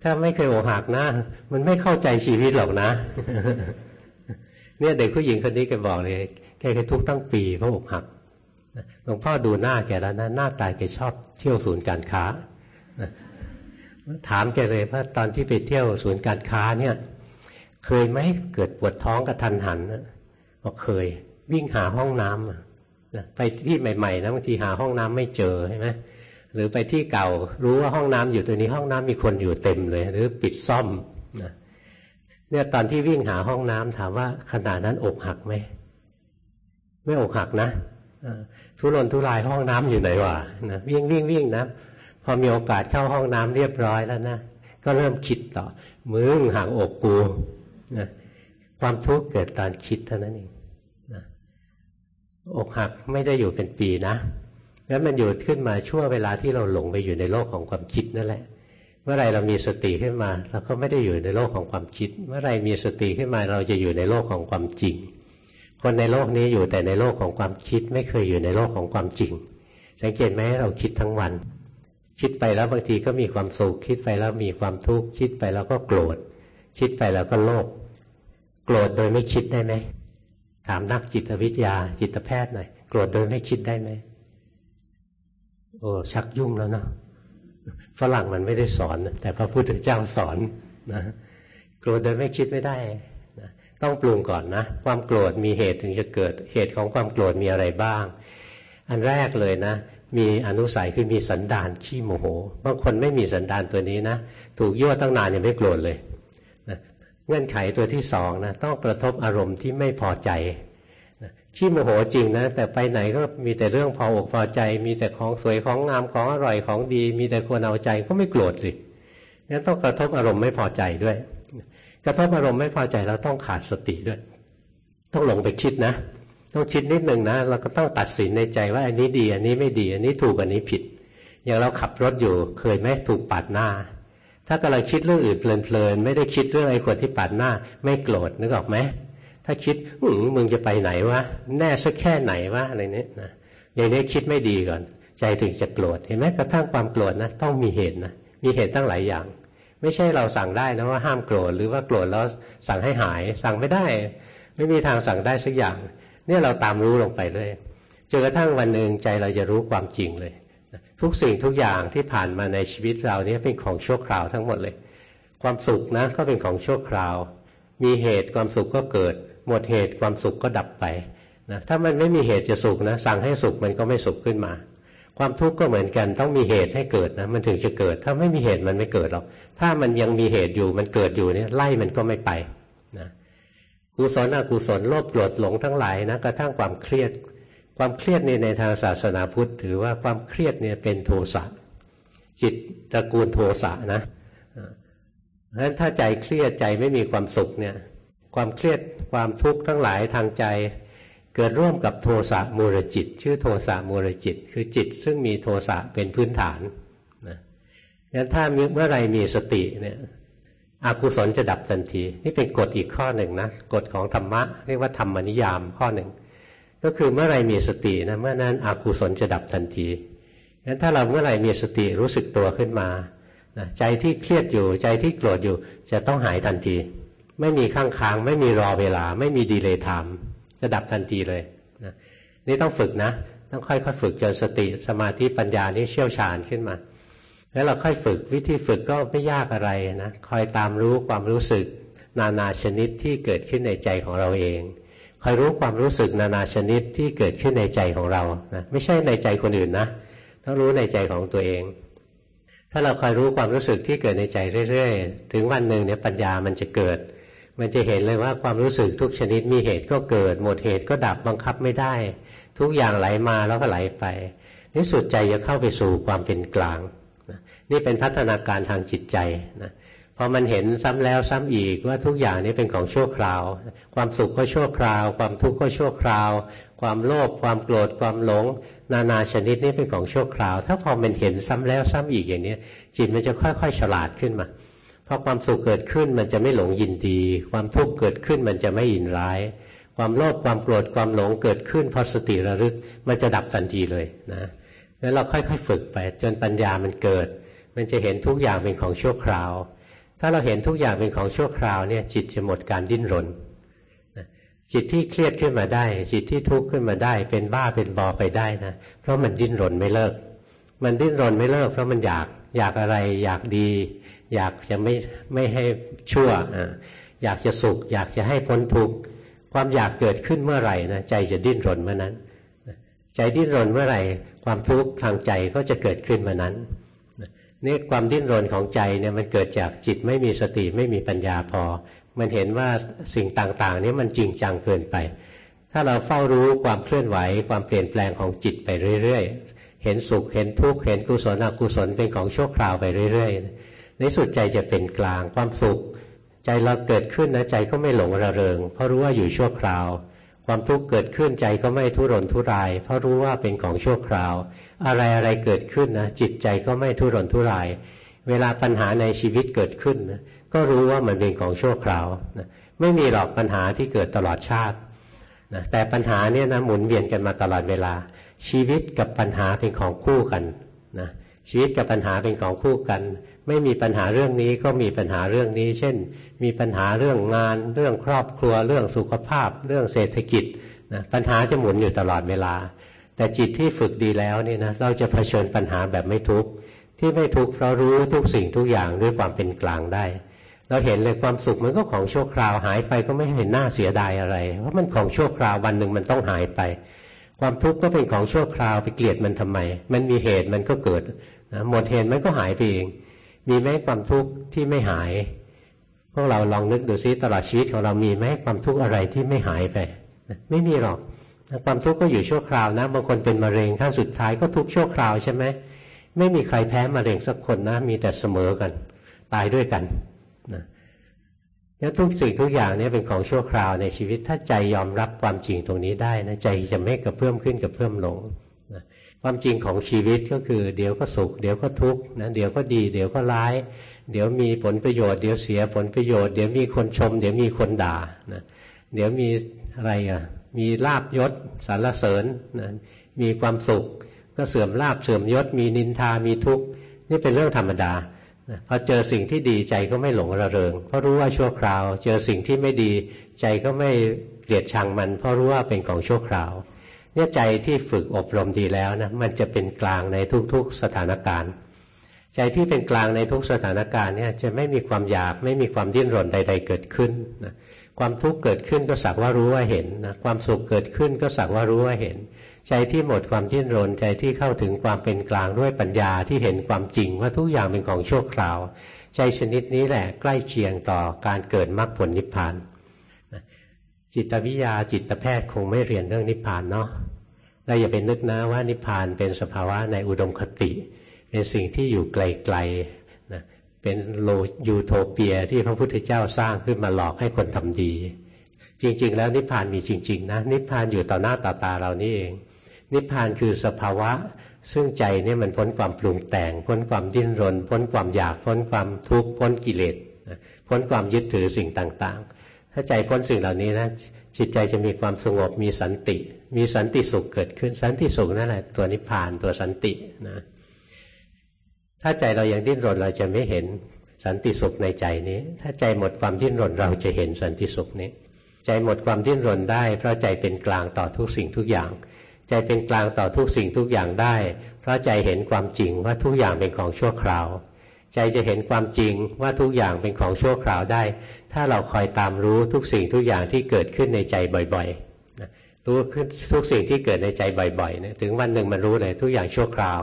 ถ้าไม่เคยอกหักนะ มันไม่เข้าใจชีวิตหรอกนะ เนี่ยเด็กผู้หญิงคนนี้แกบอกเลย แกเคยทุกตั้งปีเพราะอกหักหลวงพ่อดูหน้าแกแล้วนะหน้าตาแกชอบเที่ยวศูนย์การค้าถามแกเลยว่าตอนที่ไปเที่ยวศูนย์การค้าเนี่ย เคยไหมเกิดปวดท้องกระทันหันบอกเคย วิ่งหาห้องน้ำไปที่ใหม่ๆนะบางทีหาห้องน้ำไม่เจอใช่ไหม หรือไปที่เก่ารู้ว่าห้องน้ำอยู่ตัวนี้ห้องน้ำมีคนอยู่เต็มเลย หรือปิดซ่อมนะเนี่ยตอนที่วิ่งหาห้องน้ำถามว่าขณะนั้นอกหักไหมไม่อกหักนะทุรนทุรายห้องน้ำอยู่ไหนวะนะวิ่งวิ่งวิ่งนะพอมีโอกาสเข้าห้องน้ำเรียบร้อยแล้วนะก็เริ่มคิดต่อมึงห่างอกกูนะความทุกข์เกิดตอนคิดเท่านั้นเองนะอกหักไม่ได้อยู่เป็นปีนะ แล้วมันอยู่ขึ้นมาช่วงเวลาที่เราหลงไปอยู่ในโลกของความคิดนั่นแหละ เมื่อไรเรามีสติขึ้นมา เราก็ไม่ได้อยู่ในโลกของความคิด เมื่อไรมีสติขึ้นมาเราจะอยู่ในโลกของความจริง คนในโลกนี้อยู่แต่ในโลกของความคิด ไม่เคยอยู่ในโลกของความจริง สังเกตไหมเราคิดทั้งวัน คิดไปแล้วบางทีก็มีความสุขคิดไปแล้วมีความทุกข์คิดไปแล้วก็โกรธ คิดไปแล้วก็โลภโกรธโดยไม่คิดได้ไหมถามนักจิตวิทยาจิตแพทย์หน่อยโกรธโดยไม่คิดได้ไหม โอ้ชักยุ่งแล้วนะฝรั่งมันไม่ได้สอน แต่พระพุทธเจ้าสอนนะโกรธโดยไม่คิดไม่ได้นะต้องปรุงก่อนนะ ความโกรธมีเหตุถึงจะเกิดเหตุของความโกรธมีอะไรบ้าง อันแรกเลยนะ มีอนุสัยคือมีสันดานขี้โมโหบางคนไม่มีสันดานตัวนี้นะ ถูกยั่วตั้งนานยังไม่โกรธเลยนะเงื่อนไขตัวที่สองนะต้องกระทบอารมณ์ที่ไม่พอใจ ขี้โมโหจริงนะ แต่ไปไหนก็มีแต่เรื่องพออกพอใจ มีแต่ของสวยของงามของอร่อยของดี มีแต่ควรเอาใจก็ไม่โกรธเลยงั้นต้องกระทบอารมณ์ไม่พอใจด้วย กระทบอารมณ์ไม่พอใจเราต้องขาดสติด้วย ต้องหลงไปคิดนะ ต้องคิดนิดหนึ่งนะเราก็ต้องตัดสินในใจว่าอันนี้ดี อันนี้ไม่ดี อันนี้ถูกอันนี้ผิด อย่างเราขับรถอยู่เคยไหมถูกปาดหน้า ถ้ากำลังคิดเรื่องอื่นเพลินๆไม่ได้คิดเรื่องไอ้คนที่ปาดหน้า ไม่โกรธนึกออกไหม ถ้าคิดมึงจะไปไหนวะแน่สักแค่ไหนวะอะไรเนี้ยนะอย่างนี้คิดไม่ดีก่อน ใจถึงจะโกรธเห็นไหมกระทั่งความโกรธนะต้องมีเหตุนะมีเหตุตั้งหลายอย่าง ไม่ใช่เราสั่งได้นะว่าห้ามโกรธหรือว่าโกรธแล้วสั่งให้หาย สั่งไม่ได้ ไม่มีทางสั่งได้สักอย่าง เนี่ยเราตามรู้ลงไปเลยจนกระทั่งวันหนึ่งใจเราจะรู้ความจริงเลย ทุกสิ่งทุกอย่างที่ผ่านมาในชีวิตเราเนี่ยเป็นของชั่วคราวทั้งหมดเลย ความสุขนะก็เป็นของชั่วคราว มีเหตุความสุขก็เกิด หมดเหตุความสุขก็ดับไปนะถ้ามันไม่มีเหตุจะสุขนะสั่งให้สุขมันก็ไม่สุขขึ้นมา ความทุกข์ก็เหมือนกันต้องมีเหตุให้เกิดนะมันถึงจะเกิด ถ้าไม่มีเหตุมันไม่เกิดหรอกถ้ามันยังมีเหตุอยู่มันเกิดอยู่เนี่ยไล่มันก็ไม่ไปนะกุศลอกุศลโลภโกรธหลงทั้งหลายนะกระทั่งความเครียด ความเครียดนี่ในทางศาสนาพุทธ ถือว่าความเครียดเนี่ยเป็นโทสะจิตตระกูลโทสะนะเพราะฉะนั้นถ้าใจเครียดใจไม่มีความสุขเนี่ย ความเครียดความทุกข์ทั้งหลายทางใจ เกิดร่วมกับโทสะมูรจิต ชื่อโทสะมูรจิต คือจิตซึ่งมีโทสะเป็นพื้นฐานนะงั้นถ้าเมื่อไรมีสติเนี่ยอกุศลจะดับทันที นี่เป็นกฎอีกข้อหนึ่งนะกฎของธรรมะเรียกว่าธรรมนิยามข้อหนึ่งก็คือเมื่อไรมีสตินะเมื่อนั้นอกุศลจะดับทันทีงั้นถ้าเราเมื่อไหร่มีสติรู้สึกตัวขึ้นมานะใจที่เครียดอยู่ใจที่โกรธอยู่จะต้องหายทันที ไม่มีข้างค้าง ไม่มีรอเวลา ไม่มีดีเลย์ไทม์จะดับทันทีเลยนะนี่ต้องฝึกนะ ต้องค่อยๆฝึกจนสติสมาธิปัญญานี่เชี่ยวชาญขึ้นมา แล้วเราค่อยฝึกวิธีฝึกก็ไม่ยากอะไรนะคอยตามรู้ความรู้สึกนานาชนิดที่เกิดขึ้นในใจของเราเองคอยรู้ความรู้สึกนานาชนิดที่เกิดขึ้นในใจของเรานะไม่ใช่ในใจคนอื่นนะต้องรู้ในใจของตัวเอง ถ้าเราคอยรู้ความรู้สึกที่เกิดในใจเรื่อย ๆ ถึงวันหนึ่งเนี่ยปัญญามันจะเกิด มันจะเห็นเลยว่าความรู้สึกทุกชนิดมีเหตุก็เกิด หมดเหตุก็ดับบังคับไม่ได้ ทุกอย่างไหลมาแล้วก็ไหลไปนี่สุดใจจะเข้าไปสู่ความเป็นกลางนี่เป็นพัฒนาการทางจิตใจนะพอมันเห็นซ้ำแล้วซ้ำอีกว่าทุกอย่างนี้เป็นของชั่วคราว ความสุขก็ชั่วคราว ความทุกข์ก็ชั่วคราว ความโลภความโกรธความหลง นานาชนิดนี้เป็นของชั่วคราว ถ้าพอมันเห็นซ้ำแล้วซ้ำอีกอย่างนี้จิตมันจะค่อยๆ ฉลาดขึ้นมา พอความสุขเกิดขึ้นมันจะไม่หลงยินดี ความทุกข์เกิดขึ้นมันจะไม่ยินร้าย ความโลภความโกรธความหลงเกิดขึ้นพอสติระลึก มันจะดับทันทีเลยนะแล้วเราค่อยๆฝึกไป จนปัญญามันเกิด มันจะเห็นทุกอย่างเป็นของชั่วคราว ถ้าเราเห็นทุกอย่างเป็นของชั่วคราวเนี่ยจิตจะหมดการดิ้นรนจิตที่เครียดขึ้นมาได้ จิตที่ทุกข์ขึ้นมาได้ เป็นบ้าเป็นบอไปได้นะเพราะมันดิ้นรนไม่เลิก มันดิ้นรนไม่เลิก เพราะมันอยากอยากอะไรอยากดี อยากจะไม่ไม่ให้ชั่วอยากจะสุข อยากจะให้พ้นทุกข์ความอยากเกิดขึ้นเมื่อไหร่นะใจจะดิ้นรนเมื่อนั้นใจดิ้นรนเมื่อไหร่ ความทุกข์ทางใจก็จะเกิดขึ้นเมื่อนั้นนี่ความดิ้นรนของใจเนี่ยมันเกิดจากจิตไม่มีสติไม่มีปัญญาพอ มันเห็นว่าสิ่งต่างๆนี้มันจริงจังเกินไป ถ้าเราเฝ้ารู้ความเคลื่อนไหว ความเปลี่ยนแปลงของจิตไปเรื่อย ๆ เห็นสุขเห็นทุกข์เห็นกุศลอกุศลเป็นของชั่วคราวไปเรื่อย ๆ ในสุดใจจะเป็นกลางความสุข ใจเราเกิดขึ้นนะใจก็ไม่หลงระเริง เพราะรู้ว่าอยู่ชั่วคราว ความทุกข์เกิดขึ้นใจก็ไม่ทุรนทุราย เพราะรู้ว่าเป็นของชั่วคราว อะไรอะไรเกิดขึ้นนะจิตใจก็ไม่ทุรนทุราย เวลาปัญหาในชีวิตเกิดขึ้นนะก็รู้ว่ามันเป็นของชั่วคราวนะไม่มีหรอกปัญหาที่เกิดตลอดชาตินะแต่ปัญหาเนี่ยนะหมุนเวียนกันมาตลอดเวลา ชีวิตกับปัญหาเป็นของคู่กันนะ ชีวิตกับปัญหาเป็นของคู่กัน ไม่มีปัญหาเรื่องนี้ก็มีปัญหาเรื่องนี้ เช่น มีปัญหาเรื่องงาน เรื่องครอบครัว เรื่องสุขภาพ เรื่องเศรษฐกิจนะปัญหาจะหมุนอยู่ตลอดเวลา แต่จิตที่ฝึกดีแล้วนี่นะเราจะเผชิญปัญหาแบบไม่ทุกข์ที่ไม่ทุกข์เพราะรู้ทุกสิ่งทุกอย่างด้วยความเป็นกลางได้ เราเห็นเลยความสุขมันก็ของชั่วคราวหายไปก็ไม่เห็นหน้าเสียดายอะไรเพราะมันของชั่วคราววันหนึ่งมันต้องหายไป ความทุกข์ก็เป็นของชั่วคราวไปเกลียดมันทำไม มันมีเหตุมันก็เกิด นะหมดเหตุมันก็หายไปเอง มีไหมความทุกข์ที่ไม่หาย พวกเราลองนึกดูซิตลอดชีวิตของเรามีไหมความทุกข์อะไรที่ไม่หายไปไม่มีหรอกความทุกข์ก็อยู่ชั่วคราวนะบางคนเป็นมะเร็งขั้นสุดท้ายก็ทุกข์ชั่วคราวใช่ไหมไม่มีใครแพ้มะเร็งสักคนนะ มีแต่เสมอกัน ตายด้วยกันนะทุกสิ่งทุกอย่างนี้เป็นของชั่วคราวในชีวิตถ้าใจยอมรับความจริงตรงนี้ได้นะใจจะไม่กระเพื่อมขึ้นกระเพื่อมลง ความจริงของชีวิตก็คือ เดี๋ยวก็สุข เดี๋ยวก็ทุกข์นะเดี๋ยวก็ดี เดี๋ยวก็ร้าย เดี๋ยวมีผลประโยชน์เดี๋ยวเสียผลประโยชน์เดี๋ยวมีคนชม เดี๋ยวมีคนด่านะเดี๋ยวมีอะไรอะมีลาบยศสารเสริญนะมีความสุข ก็เสื่อมลาบเสื่อมยศ มีนินทามีทุกข์นี่เป็นเรื่องธรรมดาพอเจอสิ่งที่ดีใจก็ไม่หลงระเริง เพราะรู้ว่าชั่วคราว เจอสิ่งที่ไม่ดีใจก็ไม่เกลียดชังมัน เพราะรู้ว่าเป็นของชั่วคราว เนี่ยใจที่ฝึกอบรมดีแล้วนะมันจะเป็นกลางในทุก ๆสถานการณ์ ใจที่เป็นกลางในทุกสถานการณ์เนี่ยจะไม่มีความอยากไม่มีความดิ้นรนใด ๆ เกิดขึ้นนะความทุกข์เกิดขึ้นก็สักว่ารู้ว่าเห็นนะความสุขเกิดขึ้นก็สักว่ารู้ว่าเห็น ใจที่หมดความดิ้นรน ใจที่เข้าถึงความเป็นกลางด้วยปัญญาที่เห็นความจริงว่าทุกอย่างเป็นของชั่วคราว ใจชนิดนี้แหละใกล้เคียงต่อการเกิดมรรคผลนิพพานจิตวิทยาจิตแพทย์คงไม่เรียนเรื่องนิพพานเนาะ เราอย่าไปนึกนะว่านิพพานเป็นสภาวะในอุดมคติ เป็นสิ่งที่อยู่ไกลๆนะเป็นโลยูโทเปียที่พระพุทธเจ้าสร้างขึ้นมาหลอกให้คนทำดี จริง ๆ แล้วนิพพานมีจริง ๆ นะ นิพพานอยู่ต่อหน้าต่อตาเรานี่เอง นิพพานคือสภาวะ ซึ่งใจนี่มันพ้นความปรุงแต่ง พ้นความดิ้นรน พ้นความอยากพ้นความทุกข์พ้นกิเลสพ้นความยึดถือสิ่งต่างๆ ถ้าใจพ้นสิ่งเหล่านี้นะ จิตใจจะมีความสงบมีสันติ มีสันติสุขเกิดขึ้นสันติสุขนั่นแหละตัวนิพพานตัวสันตินะถ้าใจเรายังดิ้นรนเราจะไม่เห็นสันติสุขในใจนี้ ถ้าใจหมดความดิ้นรนเราจะเห็นสันติสุขนี้ ใจหมดความดิ้นรนได้ เพราะใจเป็นกลางต่อทุกสิ่งทุกอย่าง ใจเป็นกลางต่อทุกสิ่งทุกอย่างได้ เพราะใจเห็นความจริงว่าทุกอย่างเป็นของชั่วคราว ใจจะเห็นความจริงว่าทุกอย่างเป็นของชั่วคราวได้ ถ้าเราคอยตามรู้ทุกสิ่งทุกอย่างที่เกิดขึ้นในใจบ่อยๆรู้ทุกสิ่งที่เกิดในใจบ่อยๆนะถึงวันหนึ่งมันรู้เลยทุกอย่างชั่วคราว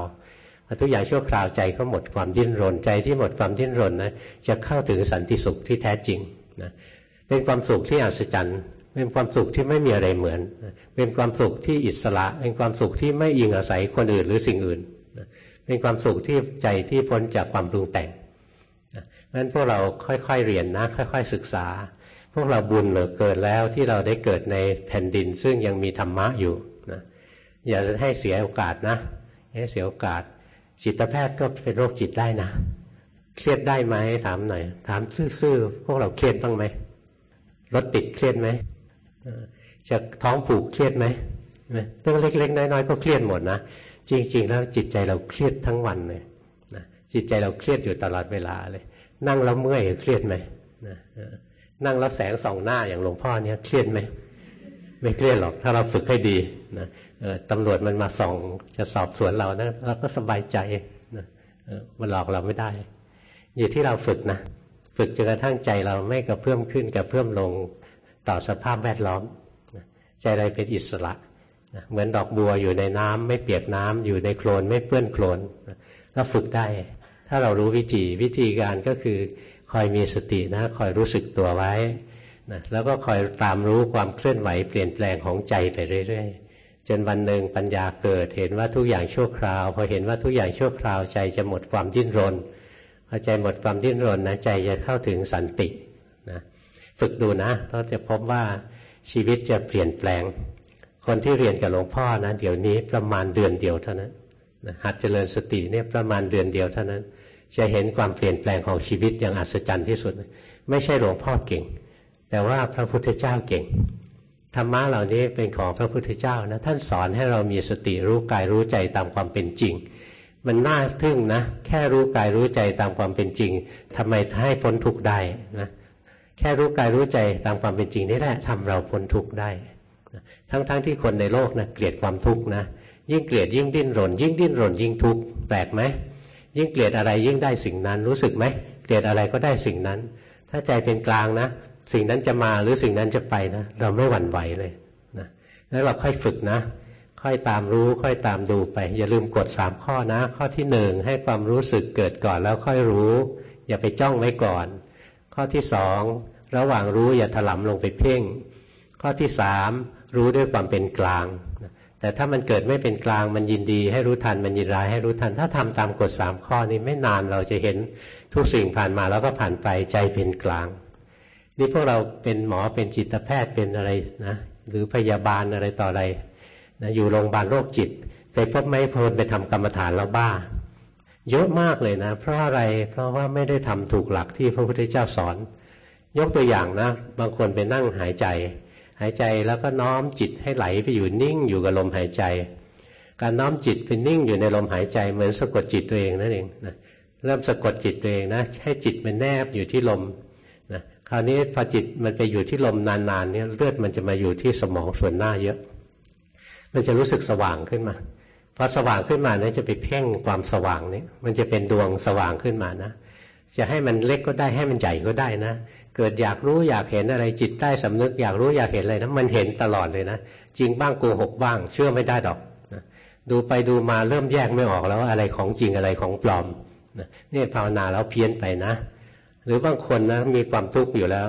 พอทุกอย่างชั่วคราวใจก็หมดความดิ้นรน ใจที่หมดความดิ้นรนนะจะเข้าถึงสันติสุขที่แท้จริงนะเป็นความสุขที่อัศจรรย์เป็นความสุขที่ไม่มีอะไรเหมือน เป็นความสุขที่อิสระ เป็นความสุขที่ไม่อิงอาศัยคนอื่นหรือสิ่งอื่น เป็นความสุขที่ใจที่พ้นจากความปรุงแต่งนั้นพวกเราค่อยๆเรียนนะ ค่อย ๆ ศึกษา พวกเราบุญเหลือเกินแล้วที่เราได้เกิดในแผ่นดิน ซึ่งยังมีธรรมะอยู่นะอย่าให้เสียโอกาสนะให้เสียโอกาส จิตแพทย์ก็เป็นโรคจิตได้นะ เครียดได้ไหมถามหน่อย ถามซื่อๆพวกเราเครียดบ้างไหมรถติดเครียดไหมจะท้องผูกเครียดไหม เรื่องเล็กๆน้อยๆก็เครียดหมดนะจริง ๆ แล้วจิตใจเราเครียดทั้งวันเลยนะจิตใจเราเครียดอยู่ตลอดเวลาเลย นั่งแล้วเมื่อยเครียดไหมนะนั่งแล้วแสงส่องหน้าอย่างหลวงพ่อเนี่ยเครียดไหมไม่เครียดหรอกถ้าเราฝึกให้ดีนะตำรวจมันมาส่องจะสอบสวนเรานะเราก็สบายใจนะมันหลอกเราไม่ได้ อยู่ที่เราฝึกนะฝึกจนกระทั่งใจเราไม่กระเพื่อมขึ้นกระเพื่อมลงต่อสภาพแวดล้อม ใจเราเป็นอิสระนะ เหมือนดอกบัวอยู่ในน้ำไม่เปียกน้ำอยู่ในโคลนไม่เปื้อนโคลนเราฝึกได้ ถ้าเรารู้วิธีวิธีการก็คือคอยมีสตินะคอยรู้สึกตัวไว้นะแล้วก็คอยตามรู้ความเคลื่อนไหวเปลี่ยนแปลงของใจไปเรื่อยๆจนวันหนึ่งปัญญาเกิดเห็นว่าทุกอย่างชั่วคราวพอเห็นว่าทุกอย่างชั่วคราวใจจะหมดความดิ้นรนพอใจหมดความดิ้นรนนะใจจะเข้าถึงสันตินะฝึกดูนะเราจะพบว่าชีวิตจะเปลี่ยนแปลง คนที่เรียนกับหลวงพ่อนะเดี๋ยวนี้ประมาณเดือนเดียวเท่านั้นนะหัดเจริญสติเนี่ยประมาณเดือนเดียวเท่านั้น จะเห็นความเปลี่ยนแปลงของชีวิตอย่างอัศจรรย์ที่สุด ไม่ใช่หลวงพ่อเก่ง แต่ว่าพระพุทธเจ้าเก่งธรรมะเหล่านี้เป็นของพระพุทธเจ้านะท่านสอนให้เรามีสติรู้กายรู้ใจตามความเป็นจริง มันน่าทึ่งนะ แค่รู้กายรู้ใจตามความเป็นจริงทำไมให้พ้นทุกข์ได้นะแค่รู้กายรู้ใจตามความเป็นจริงนี่แหละทำเราพ้นทุกข์ได้ ทั้งๆทที่คนในโลกนะเกลียดความทุกข์นะยิ่งเกลียดยิ่งดิ้นรน ยิ่งดิ้นรนยิ่งทุกข์แปลกไหมยิ่งเกลียดอะไรยิ่งได้สิ่งนั้นรู้สึกไหมเกลียดอะไรก็ได้สิ่งนั้น ถ้าใจเป็นกลางนะ สิ่งนั้นจะมาหรือสิ่งนั้นจะไปนะ เราไม่หวั่นไหวเลยนะแล้วเราค่อยฝึกนะ ค่อยตามรู้ค่อยตามดูไป อย่าลืมกดสามข้อนะ ข้อที่หนึ่งให้ความรู้สึกเกิดก่อนแล้วค่อยรู้ อย่าไปจ้องไว้ก่อน ข้อที่สองระหว่างรู้อย่าถลำลงไปเพ่ง ข้อที่สาม รู้ด้วยความเป็นกลาง แต่ถ้ามันเกิดไม่เป็นกลางมันยินดี ให้รู้ทันมันยินร้ายให้รู้ทัน ถ้าทำตามกฎสามข้อนี้ไม่นานเราจะเห็นทุกสิ่งผ่านมาแล้วก็ผ่านไปใจเป็นกลาง นี่พวกเราเป็นหมอเป็นจิตแพทย์เป็นอะไรนะหรือพยาบาลอะไรต่ออะไรนะอยู่โรงพยาบาลโรคจิตไปพบไม่พลไปทำกรรมฐานแล้วบ้า เยอะมากเลยนะ เพราะอะไรเพราะว่าไม่ได้ทำถูกหลักที่พระพุทธเจ้าสอน ยกตัวอย่างนะ บางคนไปนั่งหายใจ หายใจแล้วก็น้อมจิตให้ไหลไปอยู่นิ่งอยู่กับลมหายใจ การน้อมจิตไปนิ่งอยู่ในลมหายใจเหมือนสะกดจิตตัวเองนั่นเองนะเริ่มสะกดจิตตัวเองนะให้จิตมันแนบอยู่ที่ลมนะคราวนี้พอจิตมันไปอยู่ที่ลมนานๆเนี่ยเลือดมันจะมาอยู่ที่สมองส่วนหน้าเยอะ มันจะรู้สึกสว่างขึ้นมาพอสว่างขึ้นมาเนี่ยจะไปเพ่งความสว่างนี้มันจะเป็นดวงสว่างขึ้นมานะ จะให้มันเล็กก็ได้ให้มันใหญ่ก็ได้นะ เกิดอยากรู้อยากเห็นอะไรจิตใต้สำนึก อยากรู้อยากเห็นอะไรนะมันเห็นตลอดเลยนะจริงบ้างโกหกบ้าง เชื่อไม่ได้ดอกนะดูไปดูมาเริ่มแยกไม่ออกแล้วว่าอะไรของจริงอะไรของปลอมนี่ภาวนาแล้วเพี้ยนไปนะ หรือบางคนนะมีความทุกข์อยู่แล้ว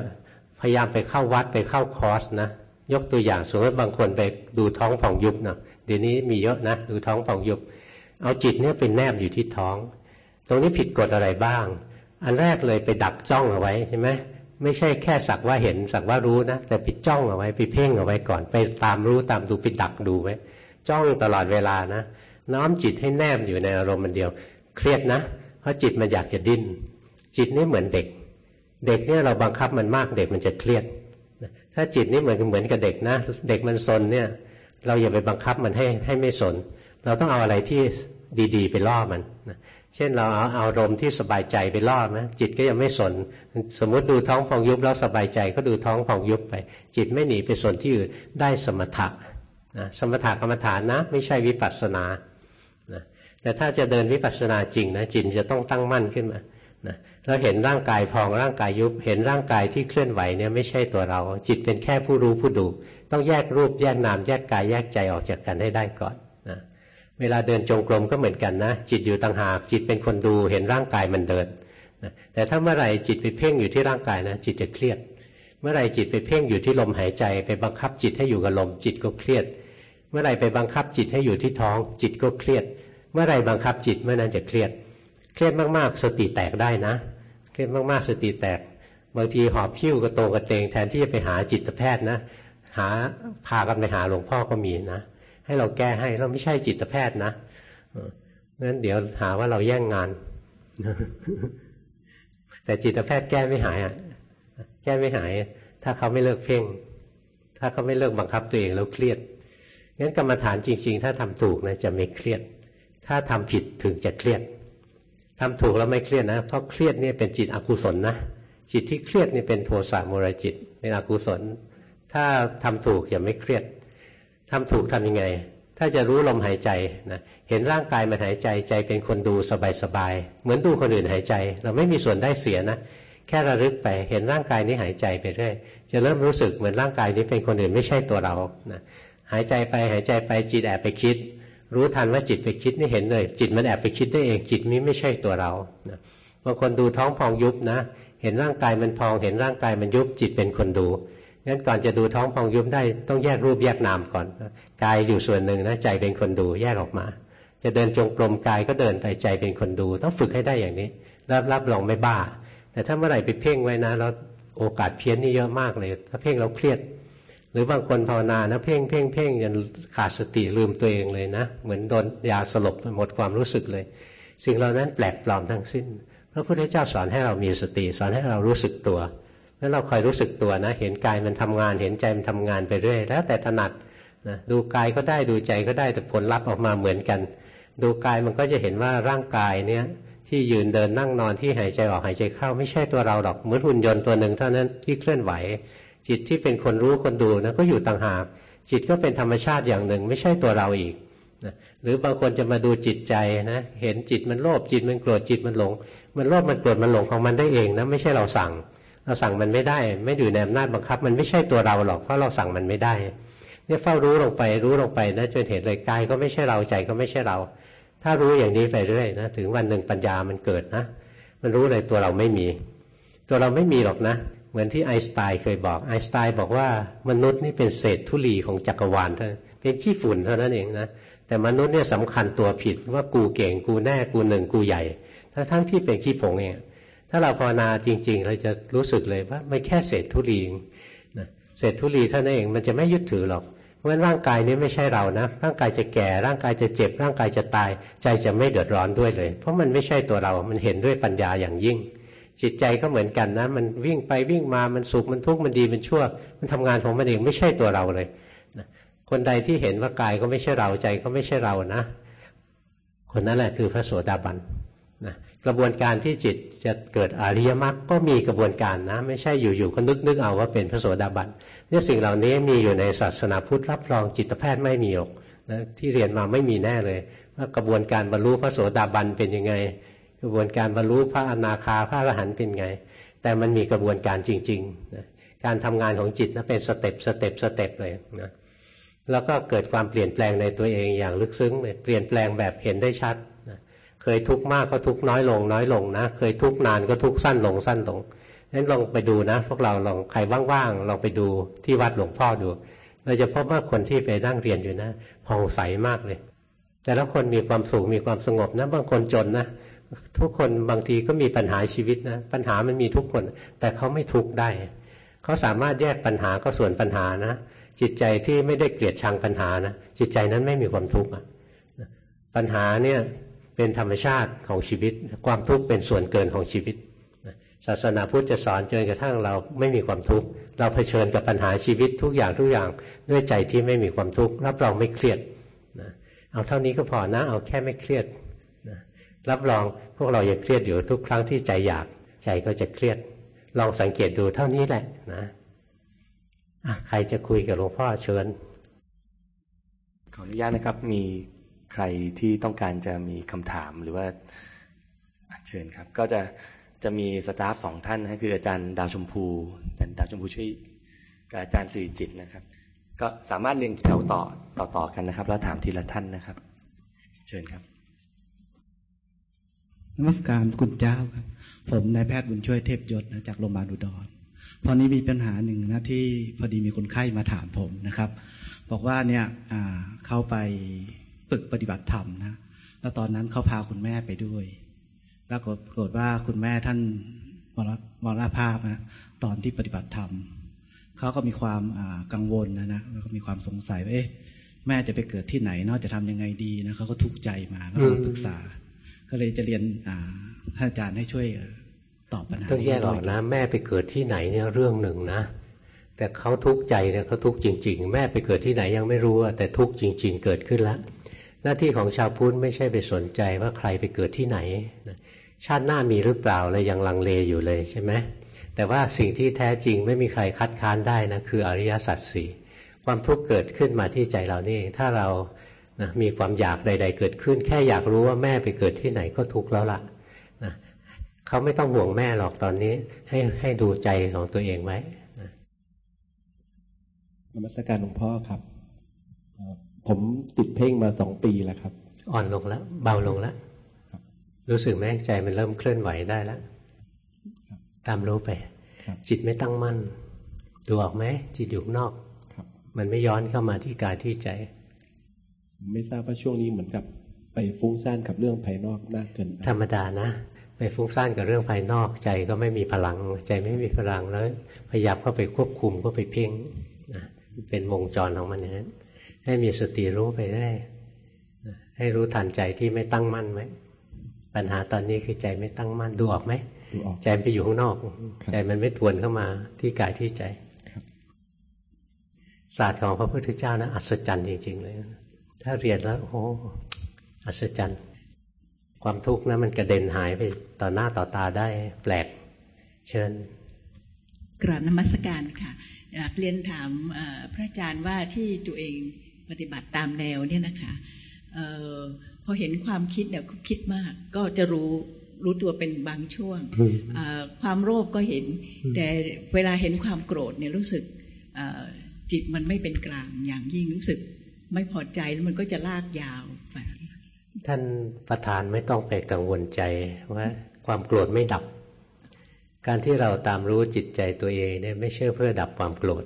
พยายามไปเข้าวัดไปเข้าคอร์สนะยกตัวอย่างสมมติบางคนไปดูท้องผ่องยุบนะเดี๋ยวนี้มีเยอะนะดูท้องผ่องยุบ เอาจิตเนี่ยเป็นแนบอยู่ที่ท้อง ตรงนี้ผิดกฎอะไรบ้าง อันแรกเลยไปดักจ้องเอาไว้ใช่ไหม ไม่ใช่แค่สักว่าเห็นสักว่ารู้นะแต่ไปจ้องเอาไว้ไปเพ่งเอาไว้ก่อน ไปตามรู้ตามดูไปดักดูไว้จ้องตลอดเวลานะน้อมจิตให้แนบอยู่ในอารมณ์มันเดียว เครียดนะ เพราะจิตมันอยากจะดิ้นจิตนี่เหมือนเด็ก เด็กเนี่ยเราบังคับมันมากเด็กมันจะเครียดถ้าจิตนี่เหมือนเหมือนกับเด็กนะ เด็กมันสนเนี่ย เราอย่าไปบังคับมันให้ให้ไม่สน เราต้องเอาอะไรที่ดีๆ ไปล่อมันนะ เช่นเราเอาเอารมณ์ที่สบายใจไปล่อนะจิตก็ยังไม่สน สมมติดูท้องพองยุบแล้วสบายใจก็ดูท้องพองยุบไป จิตไม่หนีไปสนที่อื่นได้สมถะนะสมถะกรรมฐานนะ ไม่ใช่วิปัสสนานะแต่ถ้าจะเดินวิปัสสนาจริงนะจิตจะต้องตั้งมั่นขึ้นมานะเราเห็นร่างกายพองร่างกายยุบ เห็นร่างกายที่เคลื่อนไหวเนี่ยไม่ใช่ตัวเรา จิตเป็นแค่ผู้รู้ผู้ดู ต้องแยกรูปแยกนามแยกกายแยกใจออกจากกันให้ได้ก่อน เวลาเดินจงกรมก็เหมือนกันนะจิตอยู่ต่างหากจิตเป็นคนดูเห็นร่างกายมันเดินนะแต่ถ้าเมื่อไหร่จิตไปเพ่งอยู่ที่ร่างกายนะจิตจะเครียด เมื่อไหร่จิตไปเพ่งอยู่ที่ลมหายใจ ไปบังคับจิตให้อยู่กับลมจิตก็เครียด เมื่อไหร่ไปบังคับจิตให้อยู่ที่ท้อง จิตก็เครียด เมื่อไหร่บังคับจิตเมื่อนั้นจะเครียด เครียดมากๆ สติแตกได้นะ เครียดมากๆ สติแตก บางทีหอบพิ้วกระโตงกระเตงแทนที่จะไปหาจิตแพทย์นะ หาพากันไปหาหลวงพ่อก็มีนะ ให้เราแก้ให้เราไม่ใช่จิตแพทย์นะงั้นเดี๋ยวหาว่าเราแย่งงาน แต่จิตแพทย์แก้ไม่หายอะแก้ไม่หาย ถ้าเขาไม่เลิกเพ่ง ถ้าเขาไม่เลิกบังคับตัวเองแล้วเครียดงั้นกรรมฐานจริง ๆ ถ้าทำถูกนะจะไม่เครียด ถ้าทำผิดถึงจะเครียดทำถูกแล้วไม่เครียดนะ เพราะเครียดเนี่ยเป็นจิตอกุศลนะจิตที่เครียดนี่เป็นโทสะโมรจิตเป็นอกุศล ถ้าทำถูกอย่าไม่เครียด ทำถูกทํำยังไง ถ้าจะรู้ลมหายใจนะเห็นร่างกายมันหายใจใจเป็นคนดูสบายๆเหมือนดูคนอื่นหายใจ เราไม่มีส่วนได้เสียนะแค่ระลึกไปเห็นร่างกายนี้หายใจไปเรื่อยจะเริ่มรู้สึกเหมือนร่างกายนี้เป็นคนอื่นไม่ใช่ตัวเรานะหายใจไปหายใจไปจิตแอบไปคิด รู้ทันว่าจิตไปคิดนี่เห็นเลย จิตมันแอบไปคิดได้เองจิตนี้ไม่ใช่ตัวเรานะบางคนดูท้องพองยุบนะ เห็นร่างกายมันพอง เห็นร่างกายมันยุบจิตเป็นคนดู งั้นก่อนจะดูท้องพองยุบได้ต้องแยกรูปแยกนามก่อนกายอยู่ส่วนหนึ่งนะใจเป็นคนดูแยกออกมา จะเดินจงกรมกายก็เดินไปใจเป็นคนดู ต้องฝึกให้ได้อย่างนี้ รับรับรองไม่บ้า แต่ถ้าเมื่อไหร่ไปเพ่งไว้นะแล้วโอกาสเพี้ยนนี่เยอะมากเลย ถ้าเพ่งเราเครียด หรือบางคนภาวนานะเพ่งเพ่งเพ่งจนขาดสติลืมตัวเองเลยนะ เหมือนโดนยาสลบหมดความรู้สึกเลย สิ่งเหล่านั้นแปลกปลอมทั้งสิ้น พระพุทธเจ้าสอนให้เรามีสติ สอนให้เรารู้สึกตัว แล้วเราคอยรู้สึกตัวนะ เห็นกายมันทำงาน เห็นใจมันทำงานไปเรื่อย แล้วแต่ถนัดนะดูกายก็ได้ดูใจก็ได้แต่ผลลัพธ์ออกมาเหมือนกัน ดูกายมันก็จะเห็นว่าร่างกายเนี้ยที่ยืนเดินนั่งนอนที่หายใจออกหายใจเข้า ไม่ใช่ตัวเราหรอกเหมือนหุ่นยนต์ตัวหนึ่งเท่านั้นที่เคลื่อนไหว จิตที่เป็นคนรู้คนดูนะก็อยู่ต่างหากจิตก็เป็นธรรมชาติอย่างหนึ่ง ไม่ใช่ตัวเราอีกนะหรือบางคนจะมาดูจิตใจนะเห็นจิตมันโลภจิตมันโกรธจิตมันหลง มันโลภมันโกรธมันหลงของมันได้เองนะไม่ใช่เราสั่ง เราสั่งมันไม่ได้ ไม่อยู่ในอำนาจบังคับ มันไม่ใช่ตัวเราหรอกเพราะเราสั่งมันไม่ได้ เนี่ยเฝ้ารู้ลงไปรู้ลงไปนะจนเห็นเลยกายก็ไม่ใช่เราใจก็ไม่ใช่เรา ถ้ารู้อย่างนี้ไปเรื่อยนะถึงวันหนึ่งปัญญามันเกิดนะ มันรู้เลยตัวเราไม่มี ตัวเราไม่มีหรอกนะ เหมือนที่ไอสไตน์เคยบอกไอสไตน์บอกว่ามนุษย์นี่เป็นเศษธุลีของจักรวาลเท่านั้นเป็นขี้ฝุ่นเท่านั้นเองนะแต่มนุษย์เนี่ยสำคัญตัวผิดว่ากูเก่งกูแน่กูหนึ่งกูใหญ่ทั้งทั้งที่เป็นขี้ผงเอง ถ้าเราภาวนาจริง ๆ เราจะรู้สึกเลยว่าไม่แค่เศษธุลีนะเศษธุลีเท่านั้นเองมันจะไม่ยึดถือหรอกเพราะมันร่างกายนี้ไม่ใช่เรานะร่างกายจะแก่ร่างกายจะเจ็บ ร่างกายจะตาย ใจจะไม่เดือดร้อนด้วยเลย เพราะมันไม่ใช่ตัวเรา มันเห็นด้วยปัญญาอย่างยิ่ง จิตใจก็เหมือนกันนะ มันวิ่งไปวิ่งมามันสุขมันทุกข์มันดีมันชั่ว มันทำงานของมันเองไม่ใช่ตัวเราเลยนะคนใดที่เห็นว่ากายก็ไม่ใช่เราใจก็ไม่ใช่เรานะ คนนั้นแหละคือพระโสดาบันนะ กระบวนการที่จิตจะเกิดอริยมรรคก็มีกระบวนการนะ ไม่ใช่อยู่ๆก็นึกนึกเอาว่าเป็นพระโสดาบันเนี่ยสิ่งเหล่านี้มีอยู่ในศาสนาพุทธรับรองจิตแพทย์ไม่มีหรอกนะที่เรียนมาไม่มีแน่เลย ว่ากระบวนการบรรลุพระโสดาบันเป็นยังไง กระบวนการบรรลุพระอนาคาพระอรหันต์เป็นไง แต่มันมีกระบวนการจริงๆนะการทำงานของจิตนะเป็น step step step เลยนะแล้วก็เกิดความเปลี่ยนแปลงในตัวเองอย่างลึกซึ้งเลยเปลี่ยนแปลงแบบเห็นได้ชัด เคยทุกข์มากก็ทุกข์น้อยลง น้อยลงนะ เคยทุกข์นานก็ทุกข์สั้นลงสั้นลงนั้นลองไปดูนะ พวกเราลองใครว่างๆลองไปดูที่วัดหลวงพ่อดู เราจะพบว่าคนที่ไปนั่งเรียนอยู่นะผ่องใสมากเลย แต่ละคนมีความสุขมีความสงบนะบางคนจนนะทุกคนบางทีก็มีปัญหาชีวิตนะ ปัญหามันมีทุกคน แต่เขาไม่ทุกข์ได้ เขาสามารถแยกปัญหาก็ส่วนปัญหานะ จิตใจที่ไม่ได้เกลียดชังปัญหานะจิตใจนั้นไม่มีความทุกข์ปัญหาเนี่ย เป็นธรรมชาติของชีวิต ความทุกข์เป็นส่วนเกินของชีวิตศาสนาพุทธจะสอนจนกระทั่งเราไม่มีความทุกข์เราเผชิญกับปัญหาชีวิตทุกอย่างทุกอย่างด้วยใจที่ไม่มีความทุกข์รับรองไม่เครียดนะเอาเท่านี้ก็พอนะ เอาแค่ไม่เครียดนะรับรองพวกเราอยังเครียดอยู่ทุกครั้งที่ใจอยากใจก็จะเครียด ลองสังเกตดูเท่านี้แหละนะใครจะคุยกับหลวงพ่อเชิญขออนุญาตนะครับมี ใครที่ต้องการจะมีคำถามหรือว่าเชิญครับ ก็จะจะมีสตาฟสองท่านนะคืออาจารย์ดาวชมพูอาจารย์ดาวชมพูช่วยกับอาจารย์สิริจิตนะครับ ก็สามารถเรียงแถวต่อต่อต่อกันนะครับ แล้วถามทีละท่านนะครับ เชิญครับนมัสการคุณเจ้าครับ ผมนายแพทย์บุญช่วยเทพยศนะจากโรงพยาบาลอุดรตอนนี้มีปัญหาหนึ่งนะที่พอดีมีคนไข้มาถามผมนะครับ บอกว่าเนี่ยเขาไป ฝึกปฏิบัติธรรมนะ แล้วตอนนั้นเขาพาคุณแม่ไปด้วยแล้วปรากฏว่าคุณแม่ท่านมรณภาพนะตอนที่ปฏิบัติธรรมเขาก็มีความกังวลนะนะแล้วก็มีความสงสัยว่าเอ๊ะแม่จะไปเกิดที่ไหนเนาะจะทำยังไงดีนะเขาก็ทุกข์ใจมาแล้วมาปรึกษา ก็เลยจะเรียนท่านอาจารย์ให้ช่วยตอบปัญหาต้องแยกออกนะ แม่ไปเกิดที่ไหนเนี่ยเรื่องหนึ่งนะ แต่เขาทุกข์ใจเนี่ยเขาทุกข์จริง ๆ แม่ไปเกิดที่ไหนยังไม่รู้แต่ทุกข์จริง ๆ เกิดขึ้นแล้ว หน้าที่ของชาวพุทธไม่ใช่ไปสนใจว่าใครไปเกิดที่ไหน ชาติหน้ามีหรือเปล่าเลยยังลังเลอยู่เลยใช่ไหมแต่ว่าสิ่งที่แท้จริงไม่มีใครคัดค้านได้นะคืออริยสัจสี่ความทุกข์เกิดขึ้นมาที่ใจเรานี่ ถ้าเรานะมีความอยากใด ๆ เกิดขึ้น แค่อยากรู้ว่าแม่ไปเกิดที่ไหนก็ทุกข์แล้วล่ะนะเขาไม่ต้องห่วงแม่หรอกตอนนี้ ให้ให้ดูใจของตัวเองไว้นมัสการหลวงพ่อครับ ผมติดเพ่งมาสองปีแล้วครับ อ่อนลงแล้ว เบาลงแล้วรู้สึกไหมใจมันเริ่มเคลื่อนไหวได้แล้วตามรู้ไปจิตไม่ตั้งมั่นดูออกไหมจิตอยู่นอกมันไม่ย้อนเข้ามาที่กายที่ใจ ไม่ทราบว่าช่วงนี้เหมือนกับไปฟุ้งซ่านกับเรื่องภายนอกมากเกินธรรมดานะ ไปฟุ้งซ่านกับเรื่องภายนอกใจก็ไม่มีพลัง ใจไม่มีพลังแล้ว พยายามเข้าไปควบคุมก็ไปเพ่งนะเป็นวงจรของมันอย่างนั้น ให้มีสติรู้ไปได้ให้รู้ทันใจที่ไม่ตั้งมั่นไหมปัญหาตอนนี้คือใจไม่ตั้งมั่นดูออกไหมใจไปอยู่ข้างนอก ใจมันไม่ทวนเข้ามาที่กายที่ใจศาสตร์ของพระพุทธเจ้านะอัศจรรย์จริง ๆ เลย ถ้าเรียนแล้วโอ้อัศจรรย์ ความทุกข์นะมันกระเด็นหายไปต่อหน้าต่อตาได้แปลก เชิญ กราบนมัสการค่ะอยากเรียนถามพระอาจารย์ว่าที่ตัวเอง ปฏิบัติตามแนวเนี่ยนะคะพอเห็นความคิดเนี่ยคิดมาก ก็จะรู้รู้ตัวเป็นบางช่วง ความโลภก็เห็น แต่เวลาเห็นความโกรธเนี่ยรู้สึกจิตมันไม่เป็นกลางอย่างยิ่งรู้สึกไม่พอใจแล้วมันก็จะลากยาวไปท่านประธานไม่ต้องไปกังวลใจว่าความโกรธไม่ดับ การที่เราตามรู้จิตใจตัวเองเนี่ยไม่ใช่เพื่อดับความโกรธ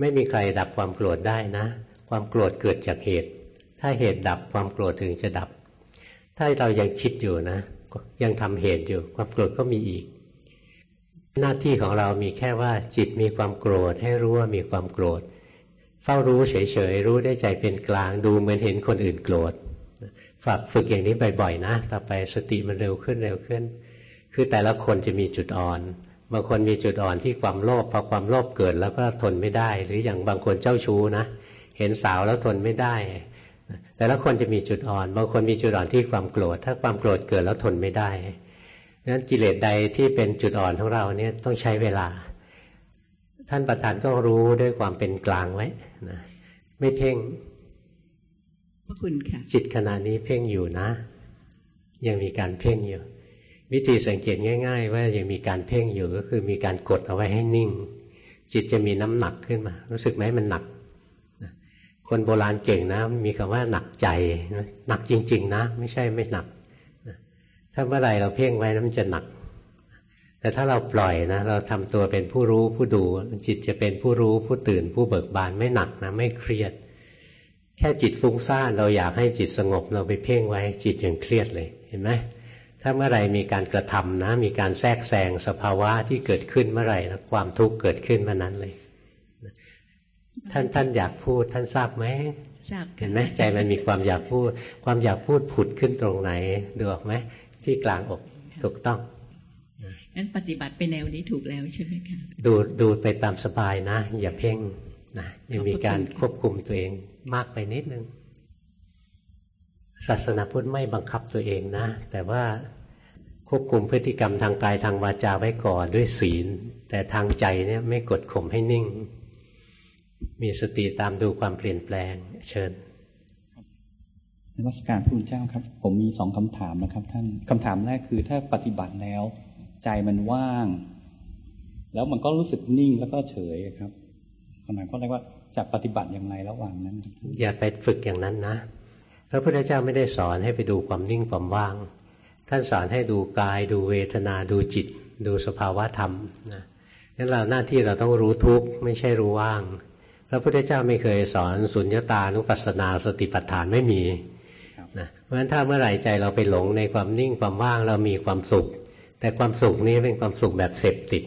ไม่มีใครดับความโกรธได้นะ ความโกรธเกิดจากเหตุ ถ้าเหตุดับความโกรธถึงจะดับ ถ้าเรายังคิดอยู่นะ ยังทำเหตุอยู่ ความโกรธก็มีอีก หน้าที่ของเรามีแค่ว่าจิตมีความโกรธ ให้รู้ว่ามีความโกรธ เฝ้ารู้เฉยๆรู้ได้ใจเป็นกลางดูเหมือนเห็นคนอื่นโกรธฝากฝึกอย่างนี้บ่อยๆนะ ต่อไปสติมันเร็วขึ้นเร็วขึ้น คือแต่ละคนจะมีจุดอ่อน บางคนมีจุดอ่อนที่ความโลภพอความโลภเกิดแล้วก็ทนไม่ได้ หรืออย่างบางคนเจ้าชู้นะ เห็นสาวแล้วทนไม่ได้ แต่ละคนจะมีจุดอ่อน บางคนมีจุดอ่อนที่ความโกรธ ถ้าความโกรธเกิดแล้วทนไม่ได้นั้นกิเลสใดที่เป็นจุดอ่อนของเราเนี่ยต้องใช้เวลา ท่านประธานก็รู้ด้วยความเป็นกลางไว้นะไม่เพ่งพระคุณค่ะจิตขณะนี้เพ่งอยู่นะ ยังมีการเพ่งอยู่ วิธีสังเกตง่าย ๆ ว่ายังมีการเพ่งอยู่ก็คือมีการกดเอาไว้ให้นิ่ง จิตจะมีน้ำหนักขึ้นมา รู้สึกไหมมันหนัก คนโบราณเก่งนะ มีคำว่าหนักใจหนักจริง ๆ นะ ไม่ใช่ไม่หนักถ้าเมื่อไรเราเพ่งไว้นะมันจะหนัก แต่ถ้าเราปล่อยนะเราทำตัวเป็นผู้รู้ผู้ดู จิตจะเป็นผู้รู้ผู้ตื่นผู้เบิกบานไม่หนักนะไม่เครียด แค่จิตฟุ้งซ่านเราอยากให้จิตสงบเราไปเพ่งไว้ จิตยังเครียดเลยเห็นไหมถ้าเมื่อไรมีการกระทำนะ มีการแทรกแซงสภาวะที่เกิดขึ้นเมื่อไหร่นะความทุกข์เกิดขึ้นเมื่อนั้นเลย ท่านท่านอยากพูดท่านทราบไหมทราบเห็นไหมใจมันมีความอยากพูด ความอยากพูดผุดขึ้นตรงไหนดูออกไหมที่กลางอกถูกต้องงั้นปฏิบัติไปแนวนี้ถูกแล้วใช่ไหมคะดูดูไปตามสบายนะ อย่าเพ่งนะยังมีการควบคุมตัวเองมากไปนิดนึงศาสนาพุทธไม่บังคับตัวเองนะ แต่ว่าควบคุมพฤติกรรมทางกายทางวาจาไว้ก่อนด้วยศีล แต่ทางใจเนี่ยไม่กดข่มให้นิ่ง มีสติตามดูความเปลี่ยนแปลง เชิญนวัตการพระคุณเจ้าครับ ผมมีสองคำถามนะครับ ท่านคำถามแรกคือถ้าปฏิบัติแล้ว ใจมันว่าง แล้วมันก็รู้สึกนิ่งแล้วก็เฉยครับคำถามก็เรียกว่าจะปฏิบัติอย่างไรระหว่างนั้น อย่าไปฝึกอย่างนั้นนะพระพุทธเจ้าไม่ได้สอนให้ไปดูความนิ่งความว่าง ท่านสอนให้ดูกาย ดูเวทนาดูจิต ดูสภาวะธรรมนะนั้นเราหน้าที่เราต้องรู้ทุกข์ไม่ใช่รู้ว่าง พระพุทธเจ้าไม่เคยสอนสุญญตานุปัสสนาสติปัฏฐานไม่มีนะเพราะฉะนั้นถ้าเมื่อไหร่ใจเราไปหลงในความนิ่งความว่างเรามีความสุข แต่ความสุขนี้เป็นความสุขแบบเสพติด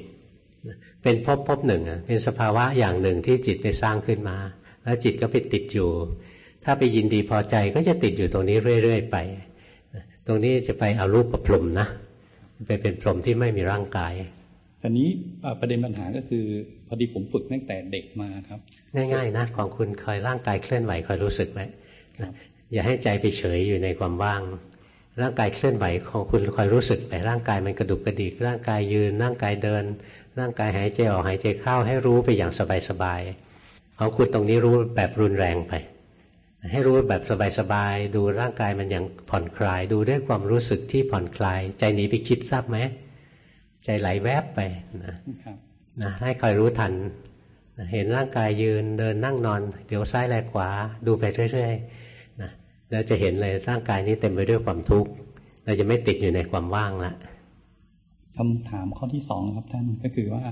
เป็นพบพบหนึ่งเป็นสภาวะอย่างหนึ่งที่จิตไปสร้างขึ้นมา แล้วจิตก็ไปติดอยู่ ถ้าไปยินดีพอใจก็จะติดอยู่ตรงนี้เรื่อยๆไป ตรงนี้จะไปเอารูปประพรมนะ ไปเป็นพรหมที่ไม่มีร่างกาย ทีนี้ประเด็นปัญหาก็คือ พอดีผมฝึกตั้งแต่เด็กมาครับ ง่ายๆนะของคุณคอยร่างกายเคลื่อนไหวคอยรู้สึกไว้อย่าให้ใจไปเฉยอยู่ในความว่าง ร่างกายเคลื่อนไหวของคุณคอยรู้สึกไปร่างกายมันกระดุกกระดิกร่างกายยืน ร่างกายเดิน ร่างกายหายใจออกหายใจเข้าให้รู้ไปอย่างสบายๆของคุณตรงนี้รู้แบบรุนแรงไป ให้รู้แบบสบายๆดูร่างกายมันอย่างผ่อนคลาย ดูด้วยความรู้สึกที่ผ่อนคลาย ใจหนีไปคิดทราบไหม ใจไหลแวบไปนะนะให้คอยรู้ทันเห็นร่างกายยืนเดินนั่งนอน เดี๋ยวซ้ายแลขวาดูไปเรื่อยๆเราจะเห็นเลยร่างกายนี้เต็มไปด้วยความทุกข์เราจะไม่ติดอยู่ในความว่างละคำถามข้อที่สองครับท่านก็คือว่า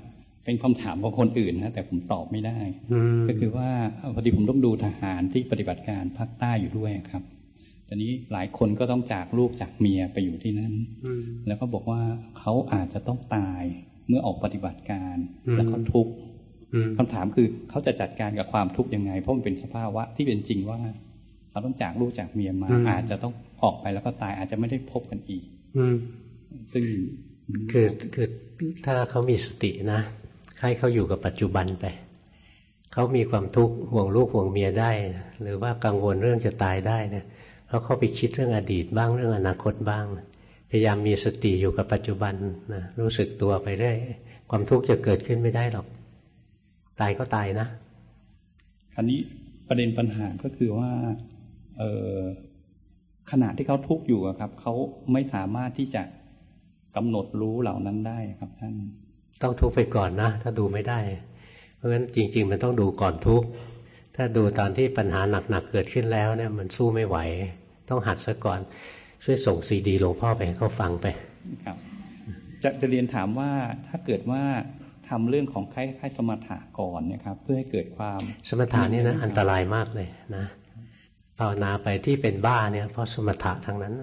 เป็นคำถามของคนอื่นนะแต่ผมตอบไม่ได้ ก็คือว่าพอดีผมต้องดูทหารที่ปฏิบัติการภาคใต้อยู่ด้วยครับ ตอนนี้หลายคนก็ต้องจากลูกจากเมียไปอยู่ที่นั่นแล้วก็บอกว่าเขาอาจจะต้องตายเมื่อออกปฏิบัติการแล้วเขาทุกข์คำถามคือเขาจะจัดการกับความทุกข์ยังไง เพราะมันเป็นสภาวะที่เป็นจริงว่า เขาต้องจากลูกจากเมียมา อาจจะต้องออกไปแล้วก็ตายอาจจะไม่ได้พบกันอีกอืซึ่งคือคือถ้าเขามีสตินะให้เขาอยู่กับปัจจุบันไปเขามีความทุกข์ห่วงลูกห่วงเมียได้ หรือว่ากังวลเรื่องจะตายได้เนี่ย เพราะเขาไปคิดเรื่องอดีตบ้างเรื่องอนาคตบ้าง พยายามมีสติอยู่กับปัจจุบันนะรู้สึกตัวไปได้ความทุกข์จะเกิดขึ้นไม่ได้หรอก ตายก็ตายนะคราวนี้ประเด็นปัญหาก็คือว่าเออขณะที่เขาทุกข์อยู่ครับเขาไม่สามารถที่จะกำหนดรู้เหล่านั้นได้ครับท่านต้องทุกข์ไปก่อนนะ ถ้าดูไม่ได้ เพราะฉะนั้นจริง ๆ มันต้องดูก่อนทุกข์ ถ้าดูตอนที่ปัญหาหนักๆเกิดขึ้นแล้วเนี่ยมันสู้ไม่ไหว ต้องหัดซะก่อน ช่วยส่งซีดีหลวงพ่อไปให้เขาฟังไปครับจะจะเรียนถามว่าถ้าเกิดว่าทำเรื่องของคล้ายๆสมถะก่อนเนี่ยครับเพื่อให้เกิดความสมถะนี่นะอันตรายมากเลยนะภาวนาไปที่เป็นบ้าเนี่ยเพราะสมถะทั้งนั้น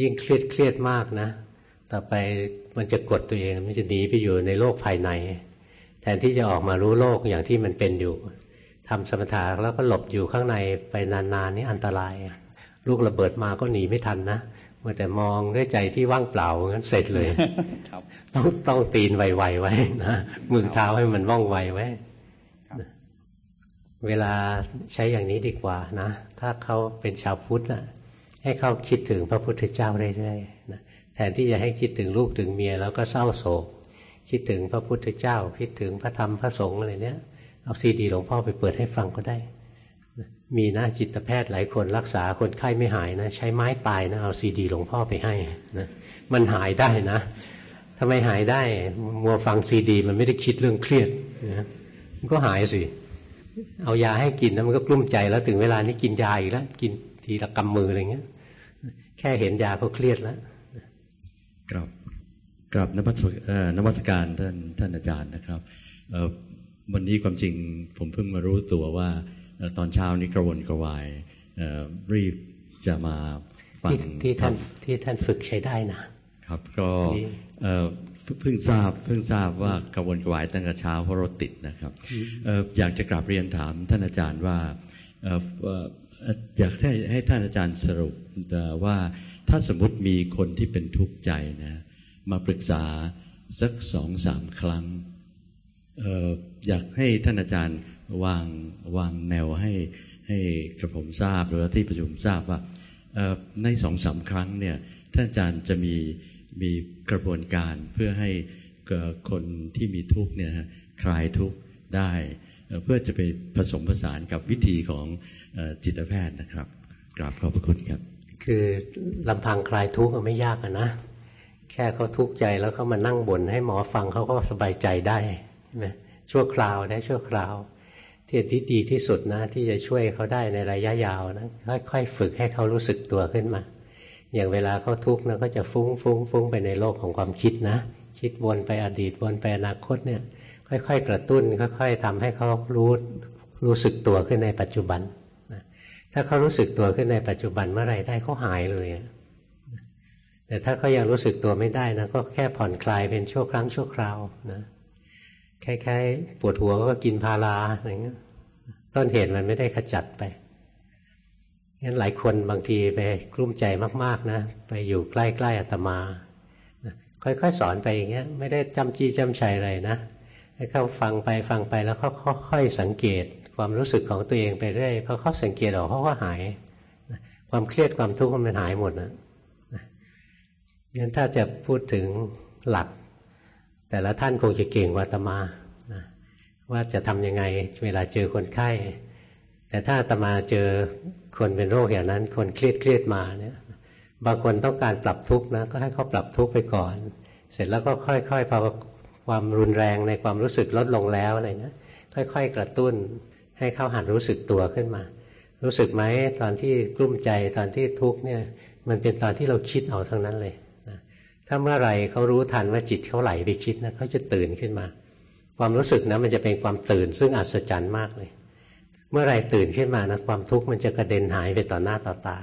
ยิ่งเครียดเครียดมากนะ ต่อไปมันจะกดตัวเองมันจะหนีไปอยู่ในโลกภายใน แทนที่จะออกมารู้โลกอย่างที่มันเป็นอยู่ทำสมถะแล้วก็หลบอยู่ข้างในไปนานๆนี่อันตราย ลูกระเบิดมาก็หนีไม่ทันนะเมื่อแต่มองด้วยใจที่ว่างเปล่างั้นเสร็จเลยต้องต้องตีนไวๆไว้นะมือเท้าให้มันว่องไวไว้เวลาใช้อย่างนี้ดีกว่านะ ถ้าเขาเป็นชาวพุทธนะให้เขาคิดถึงพระพุทธเจ้าเรื่อยๆนะแทนที่จะให้คิดถึงลูกถึงเมียแล้วก็เศร้าโศก คิดถึงพระพุทธเจ้า คิดถึงพระธรรมพระสงฆ์อะไรเนี้ยเอาซีดีหลวงพ่อไปเปิดให้ฟังก็ได้ มีนะจิตแพทย์หลายคนรักษาคนไข้ไม่หายนะ ใช้ไม้ตายนะเอาซีดีหลวงพ่อไปให้นะมันหายได้นะทำไมหายได้มัวฟังซีดี มันไม่ได้คิดเรื่องเครียดนะมันก็หายสิ เอายาให้กินแล้วมันก็กลุ้มใจแล้วถึงเวลานี้กินยาอีกแล้วกินทีละกำมืออะไรเงี้ย แค่เห็นยาก็เครียดแล้วกรับ กรับนวัตนวัตการท่านท่านอาจารย์นะครับวันนี้ความจริงผมเพิ่งมารู้ตัวว่าตอนเช้านี้กระวนกระวายรีบจะมาฟังที่ท่านที่ท่านฝึกใช้ได้นะครับ ก็เพิ่งทราบเพิ่งทราบว่ากระวนกระวายตั้งแต่เช้าเพราะรถติดนะครับอยากจะกราบเรียนถามท่านอาจารย์ว่าอยากให้ให้ท่านอาจารย์สรุปว่าถ้าสมมติมีคนที่เป็นทุกข์ใจนะ มาปรึกษาสักสองสามครั้งอออยากให้ท่านอาจารย์วางวางแนวให้ให้กระผมทราบหรือที่ประชุมทราบว่าในสองสาครั้งเนี่ยท่านอาจารย์จะมีมีกระบวนการเพื่อให้คนที่มีทุกข์เนี่ยคลายทุกข์ได้เพื่อจะไปผสมผสานกับวิธีของจิตแพทย์นะครับกราบขอบพระคุณครับ คือลำพังคลายทุกข์ไม่ยากนะ แค่เขาทุกข์ใจแล้วเขามานั่งบ่นให้หมอฟังเขาก็สบายใจได้ใช่ไหมชั่วคราวได้ชั่วคราวที่ที่ดีที่สุดนะ ที่จะช่วยเขาได้ในระยะยาวนะค่อยๆฝึกให้เขารู้สึกตัวขึ้นมา อย่างเวลาเขาทุกข์นะก็จะฟุ้งฟุ้งฟุ้งไปในโลกของความคิดนะ คิดวนไปอดีตวนไปอนาคตเนี่ย ค่อย ๆ กระตุ้น ค่อย ๆทำให้เขารู้รู้สึกตัวขึ้นในปัจจุบันนะถ้าเขารู้สึกตัวขึ้นในปัจจุบันเมื่อไรได้เขาหายเลย แต่ถ้าเขายังรู้สึกตัวไม่ได้นะก็แค่ผ่อนคลายเป็นชั่วครั้งชั่วคราวนะคล้ายๆปวดหัวก็กินพาราอย่างเงี้ยต้นเหตุมันไม่ได้ขจัดไปงั้นหลายคนบางทีไปกลุ้มใจมากๆนะไปอยู่ใกล้ๆอาตมาค่อยๆสอนไปอย่างเงี้ย ไม่ได้จำจี้จำชัยอะไรนะให้เขาฟังไปฟังไปแล้วเขาค่อยๆสังเกตความรู้สึกของตัวเองไปเรื่อยพอเขาสังเกตออกเขาก็หาย ความเครียดความทุกข์มันหายหมดนะ งั้นถ้าจะพูดถึงหลัก แต่ละท่านคงจะเก่งกว่าตมานะว่าจะทำยังไงเวลาเจอคนไข้ แต่ถ้าตมาเจอคนเป็นโรคอย่างนั้น คนเครียดเครียดมาเนี่ยบางคนต้องการปรับทุกข์นะก็ให้เขาปรับทุกข์ไปก่อน เสร็จแล้วก็ค่อยๆพอความรุนแรงในความรู้สึกลดลงแล้วอะไรเงี้ยค่อย ๆ กระตุ้นให้เขาหันรู้สึกตัวขึ้นมา รู้สึกไหมตอนที่กลุ้มใจตอนที่ทุกข์เนี่ย มันเป็นตอนที่เราคิดเอาทั้งนั้นเลย ถ้าเมื่อไรเขารู้ทันว่าจิตเขาไหลไปคิดนะเขาจะตื่นขึ้นมา ความรู้สึกนะมันจะเป็นความตื่นซึ่งอัศจรรย์มากเลย เมื่อไรตื่นขึ้นมานะความทุกข์มันจะกระเด็นหายไปต่อหน้าต่อตา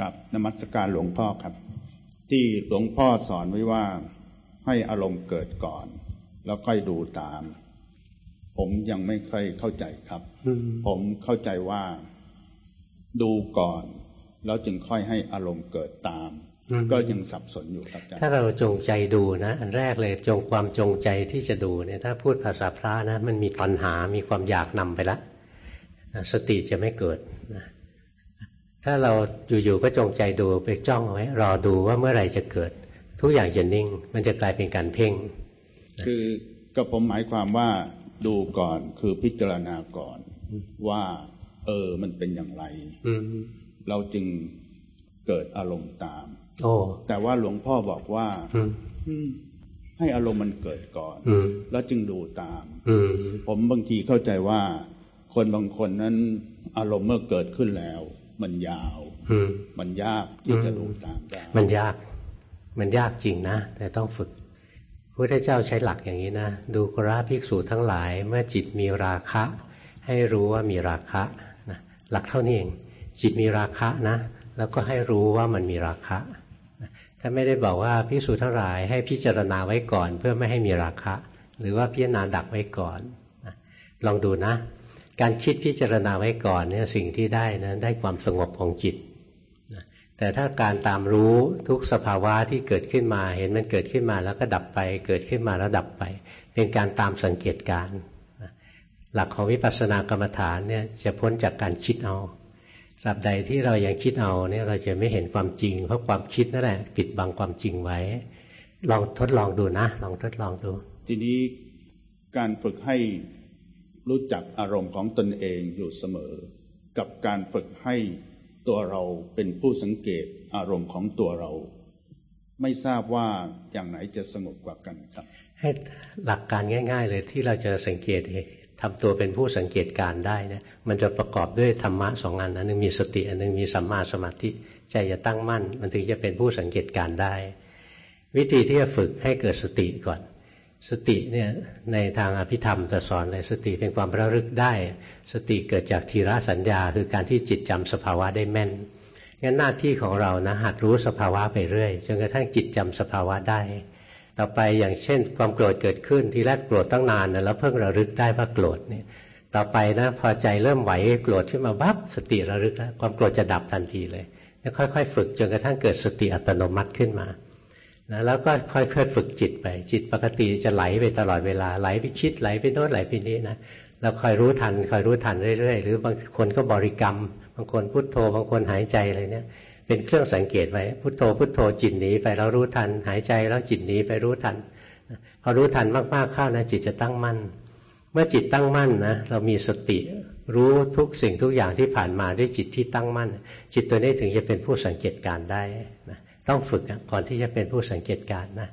กับนมัสการหลวงพ่อครับ ที่หลวงพ่อสอนไว้ว่าให้อารมณ์เกิดก่อน แล้วค่อยดูตาม ผมยังไม่ค่อยเข้าใจครับ ผมเข้าใจว่าดูก่อน แล้วจึงค่อยให้อารมณ์เกิดตาม ก็ยังสับสนอยู่ครับถ้าเราจงใจดูนะ อันแรกเลยจงความจงใจที่จะดูเนี่ยถ้าพูดภาษาพระนะ มันมีตัณหา มีความอยากนำไปแล้วสติจะไม่เกิดนะถ้าเราอยู่ๆก็จงใจดูไปจ้องเอาไว้รอดูว่าเมื่อไหร่จะเกิด ทุกอย่างจะนิ่ง มันจะกลายเป็นการเพ่ง คือก็ผมหมายความว่าดูก่อนคือพิจารณาก่อนว่า เออมันเป็นอย่างไรเราจึงเกิดอารมณ์ตาม โอ้แต่ว่าหลวงพ่อบอกว่าให้อารมณ์มันเกิดก่อนแล้วจึงดูตามผมบางทีเข้าใจว่า คนบางคนนั้น อารมณ์เมื่อเกิดขึ้นแล้ว มันยาวมันยากที่จะดูตามได้มันยาก มันยากจริงนะ แต่ต้องฝึกพระพุทธเจ้าใช้หลักอย่างนี้นะ ดูกราภิกษุทั้งหลาย เมื่อจิตมีราคะ ให้รู้ว่ามีราคะนะหลักเท่านี้เองจิตมีราคะนะ แล้วก็ให้รู้ว่ามันมีราคะ ถ้าไม่ได้บอกว่าภิกษุทั้งหลายให้พิจารณาไว้ก่อน เพื่อไม่ให้มีราคะ หรือว่าพิจารณาดักไว้ก่อน ลองดูนะ การคิดพิจารณาไว้ก่อนเนี่ยสิ่งที่ได้นะได้ความสงบของจิต แต่ถ้าการตามรู้ทุกสภาวะที่เกิดขึ้นมาเห็นมันเกิดขึ้นมาแล้วก็ดับไป เกิดขึ้นมาแล้วดับไป เป็นการตามสังเกตการหลักของวิปัสสนากรรมฐานเนี่ยจะพ้นจากการคิดเอา ตราบใดที่เรายังคิดเอาเนี่ยเราจะไม่เห็นความจริง เพราะความคิดนั่นแหละปิดบังความจริงไว้ ลองทดลองดูนะลองทดลองดู ทีนี้การฝึกให้รู้จักอารมณ์ของตนเองอยู่เสมอ กับการฝึกให้ตัวเราเป็นผู้สังเกตอารมณ์ของตัวเรา ไม่ทราบว่าอย่างไหนจะสงบกว่ากันครับ ให้หลักการง่าย ๆ เลยที่เราจะสังเกต ทำตัวเป็นผู้สังเกตการได้นะมันจะประกอบด้วยธรรมะสองอันอันนึงมีสติอันนึงมีสัมมาสมาธิใจจะตั้งมั่น มันถึงจะเป็นผู้สังเกตการได้ วิธีที่จะฝึกให้เกิดสติก่อน สติเนี่ยในทางอภิธรรมจะสอนเลยสติเป็นความระลึกได้ สติเกิดจากทีระสัญญา คือการที่จิตจำสภาวะได้แม่นงั้นหน้าที่ของเรานะหัดรู้สภาวะไปเรื่อยจนกระทั่งจิตจำสภาวะได้ ต่อไปอย่างเช่น ความโกรธเกิดขึ้นทีแรกโกรธตั้งนานนะแล้วเพิ่งระลึกได้ว่าโกรธเนี่ยต่อไปนะพอใจเริ่มไหวโกรธขึ้นมาบับสติระลึกแล้วความโกรธจะดับทันทีเลยแล้วค่อย ๆ ฝึกจนกระทั่งเกิดสติอัตโนมัติขึ้นมานะแล้วก็ค่อยๆฝึกจิตไป จิตปกติจะไหลไปตลอดเวลาไหลไปคิดไหลไปโน้นไหลไปนี้นะแล้วคอยรู้ทันคอยรู้ทันเรื่อยๆ หรือบางคนก็บริกรรม บางคนพุโทโธบางคนหายใจอะไรเนี่ย เป็นเครื่องสังเกตไว้พุโทโธพุโทโธจิตหนีไปแล้วรู้ทัน หายใจแล้วจิตหนีไปรู้ทันพอรู้ทันมากๆเข้านะจิตจะตั้งมั่น เมื่อจิตตั้งมั่นนะเรามีสติรู้ทุกสิ่งทุกอย่างที่ผ่านมาด้วยจิตที่ตั้งมั่น จิตตัวนี้ถึงจะเป็นผู้สังเกตการได้นะต้องฝึกก่อนที่จะเป็นผู้สังเกตการนะ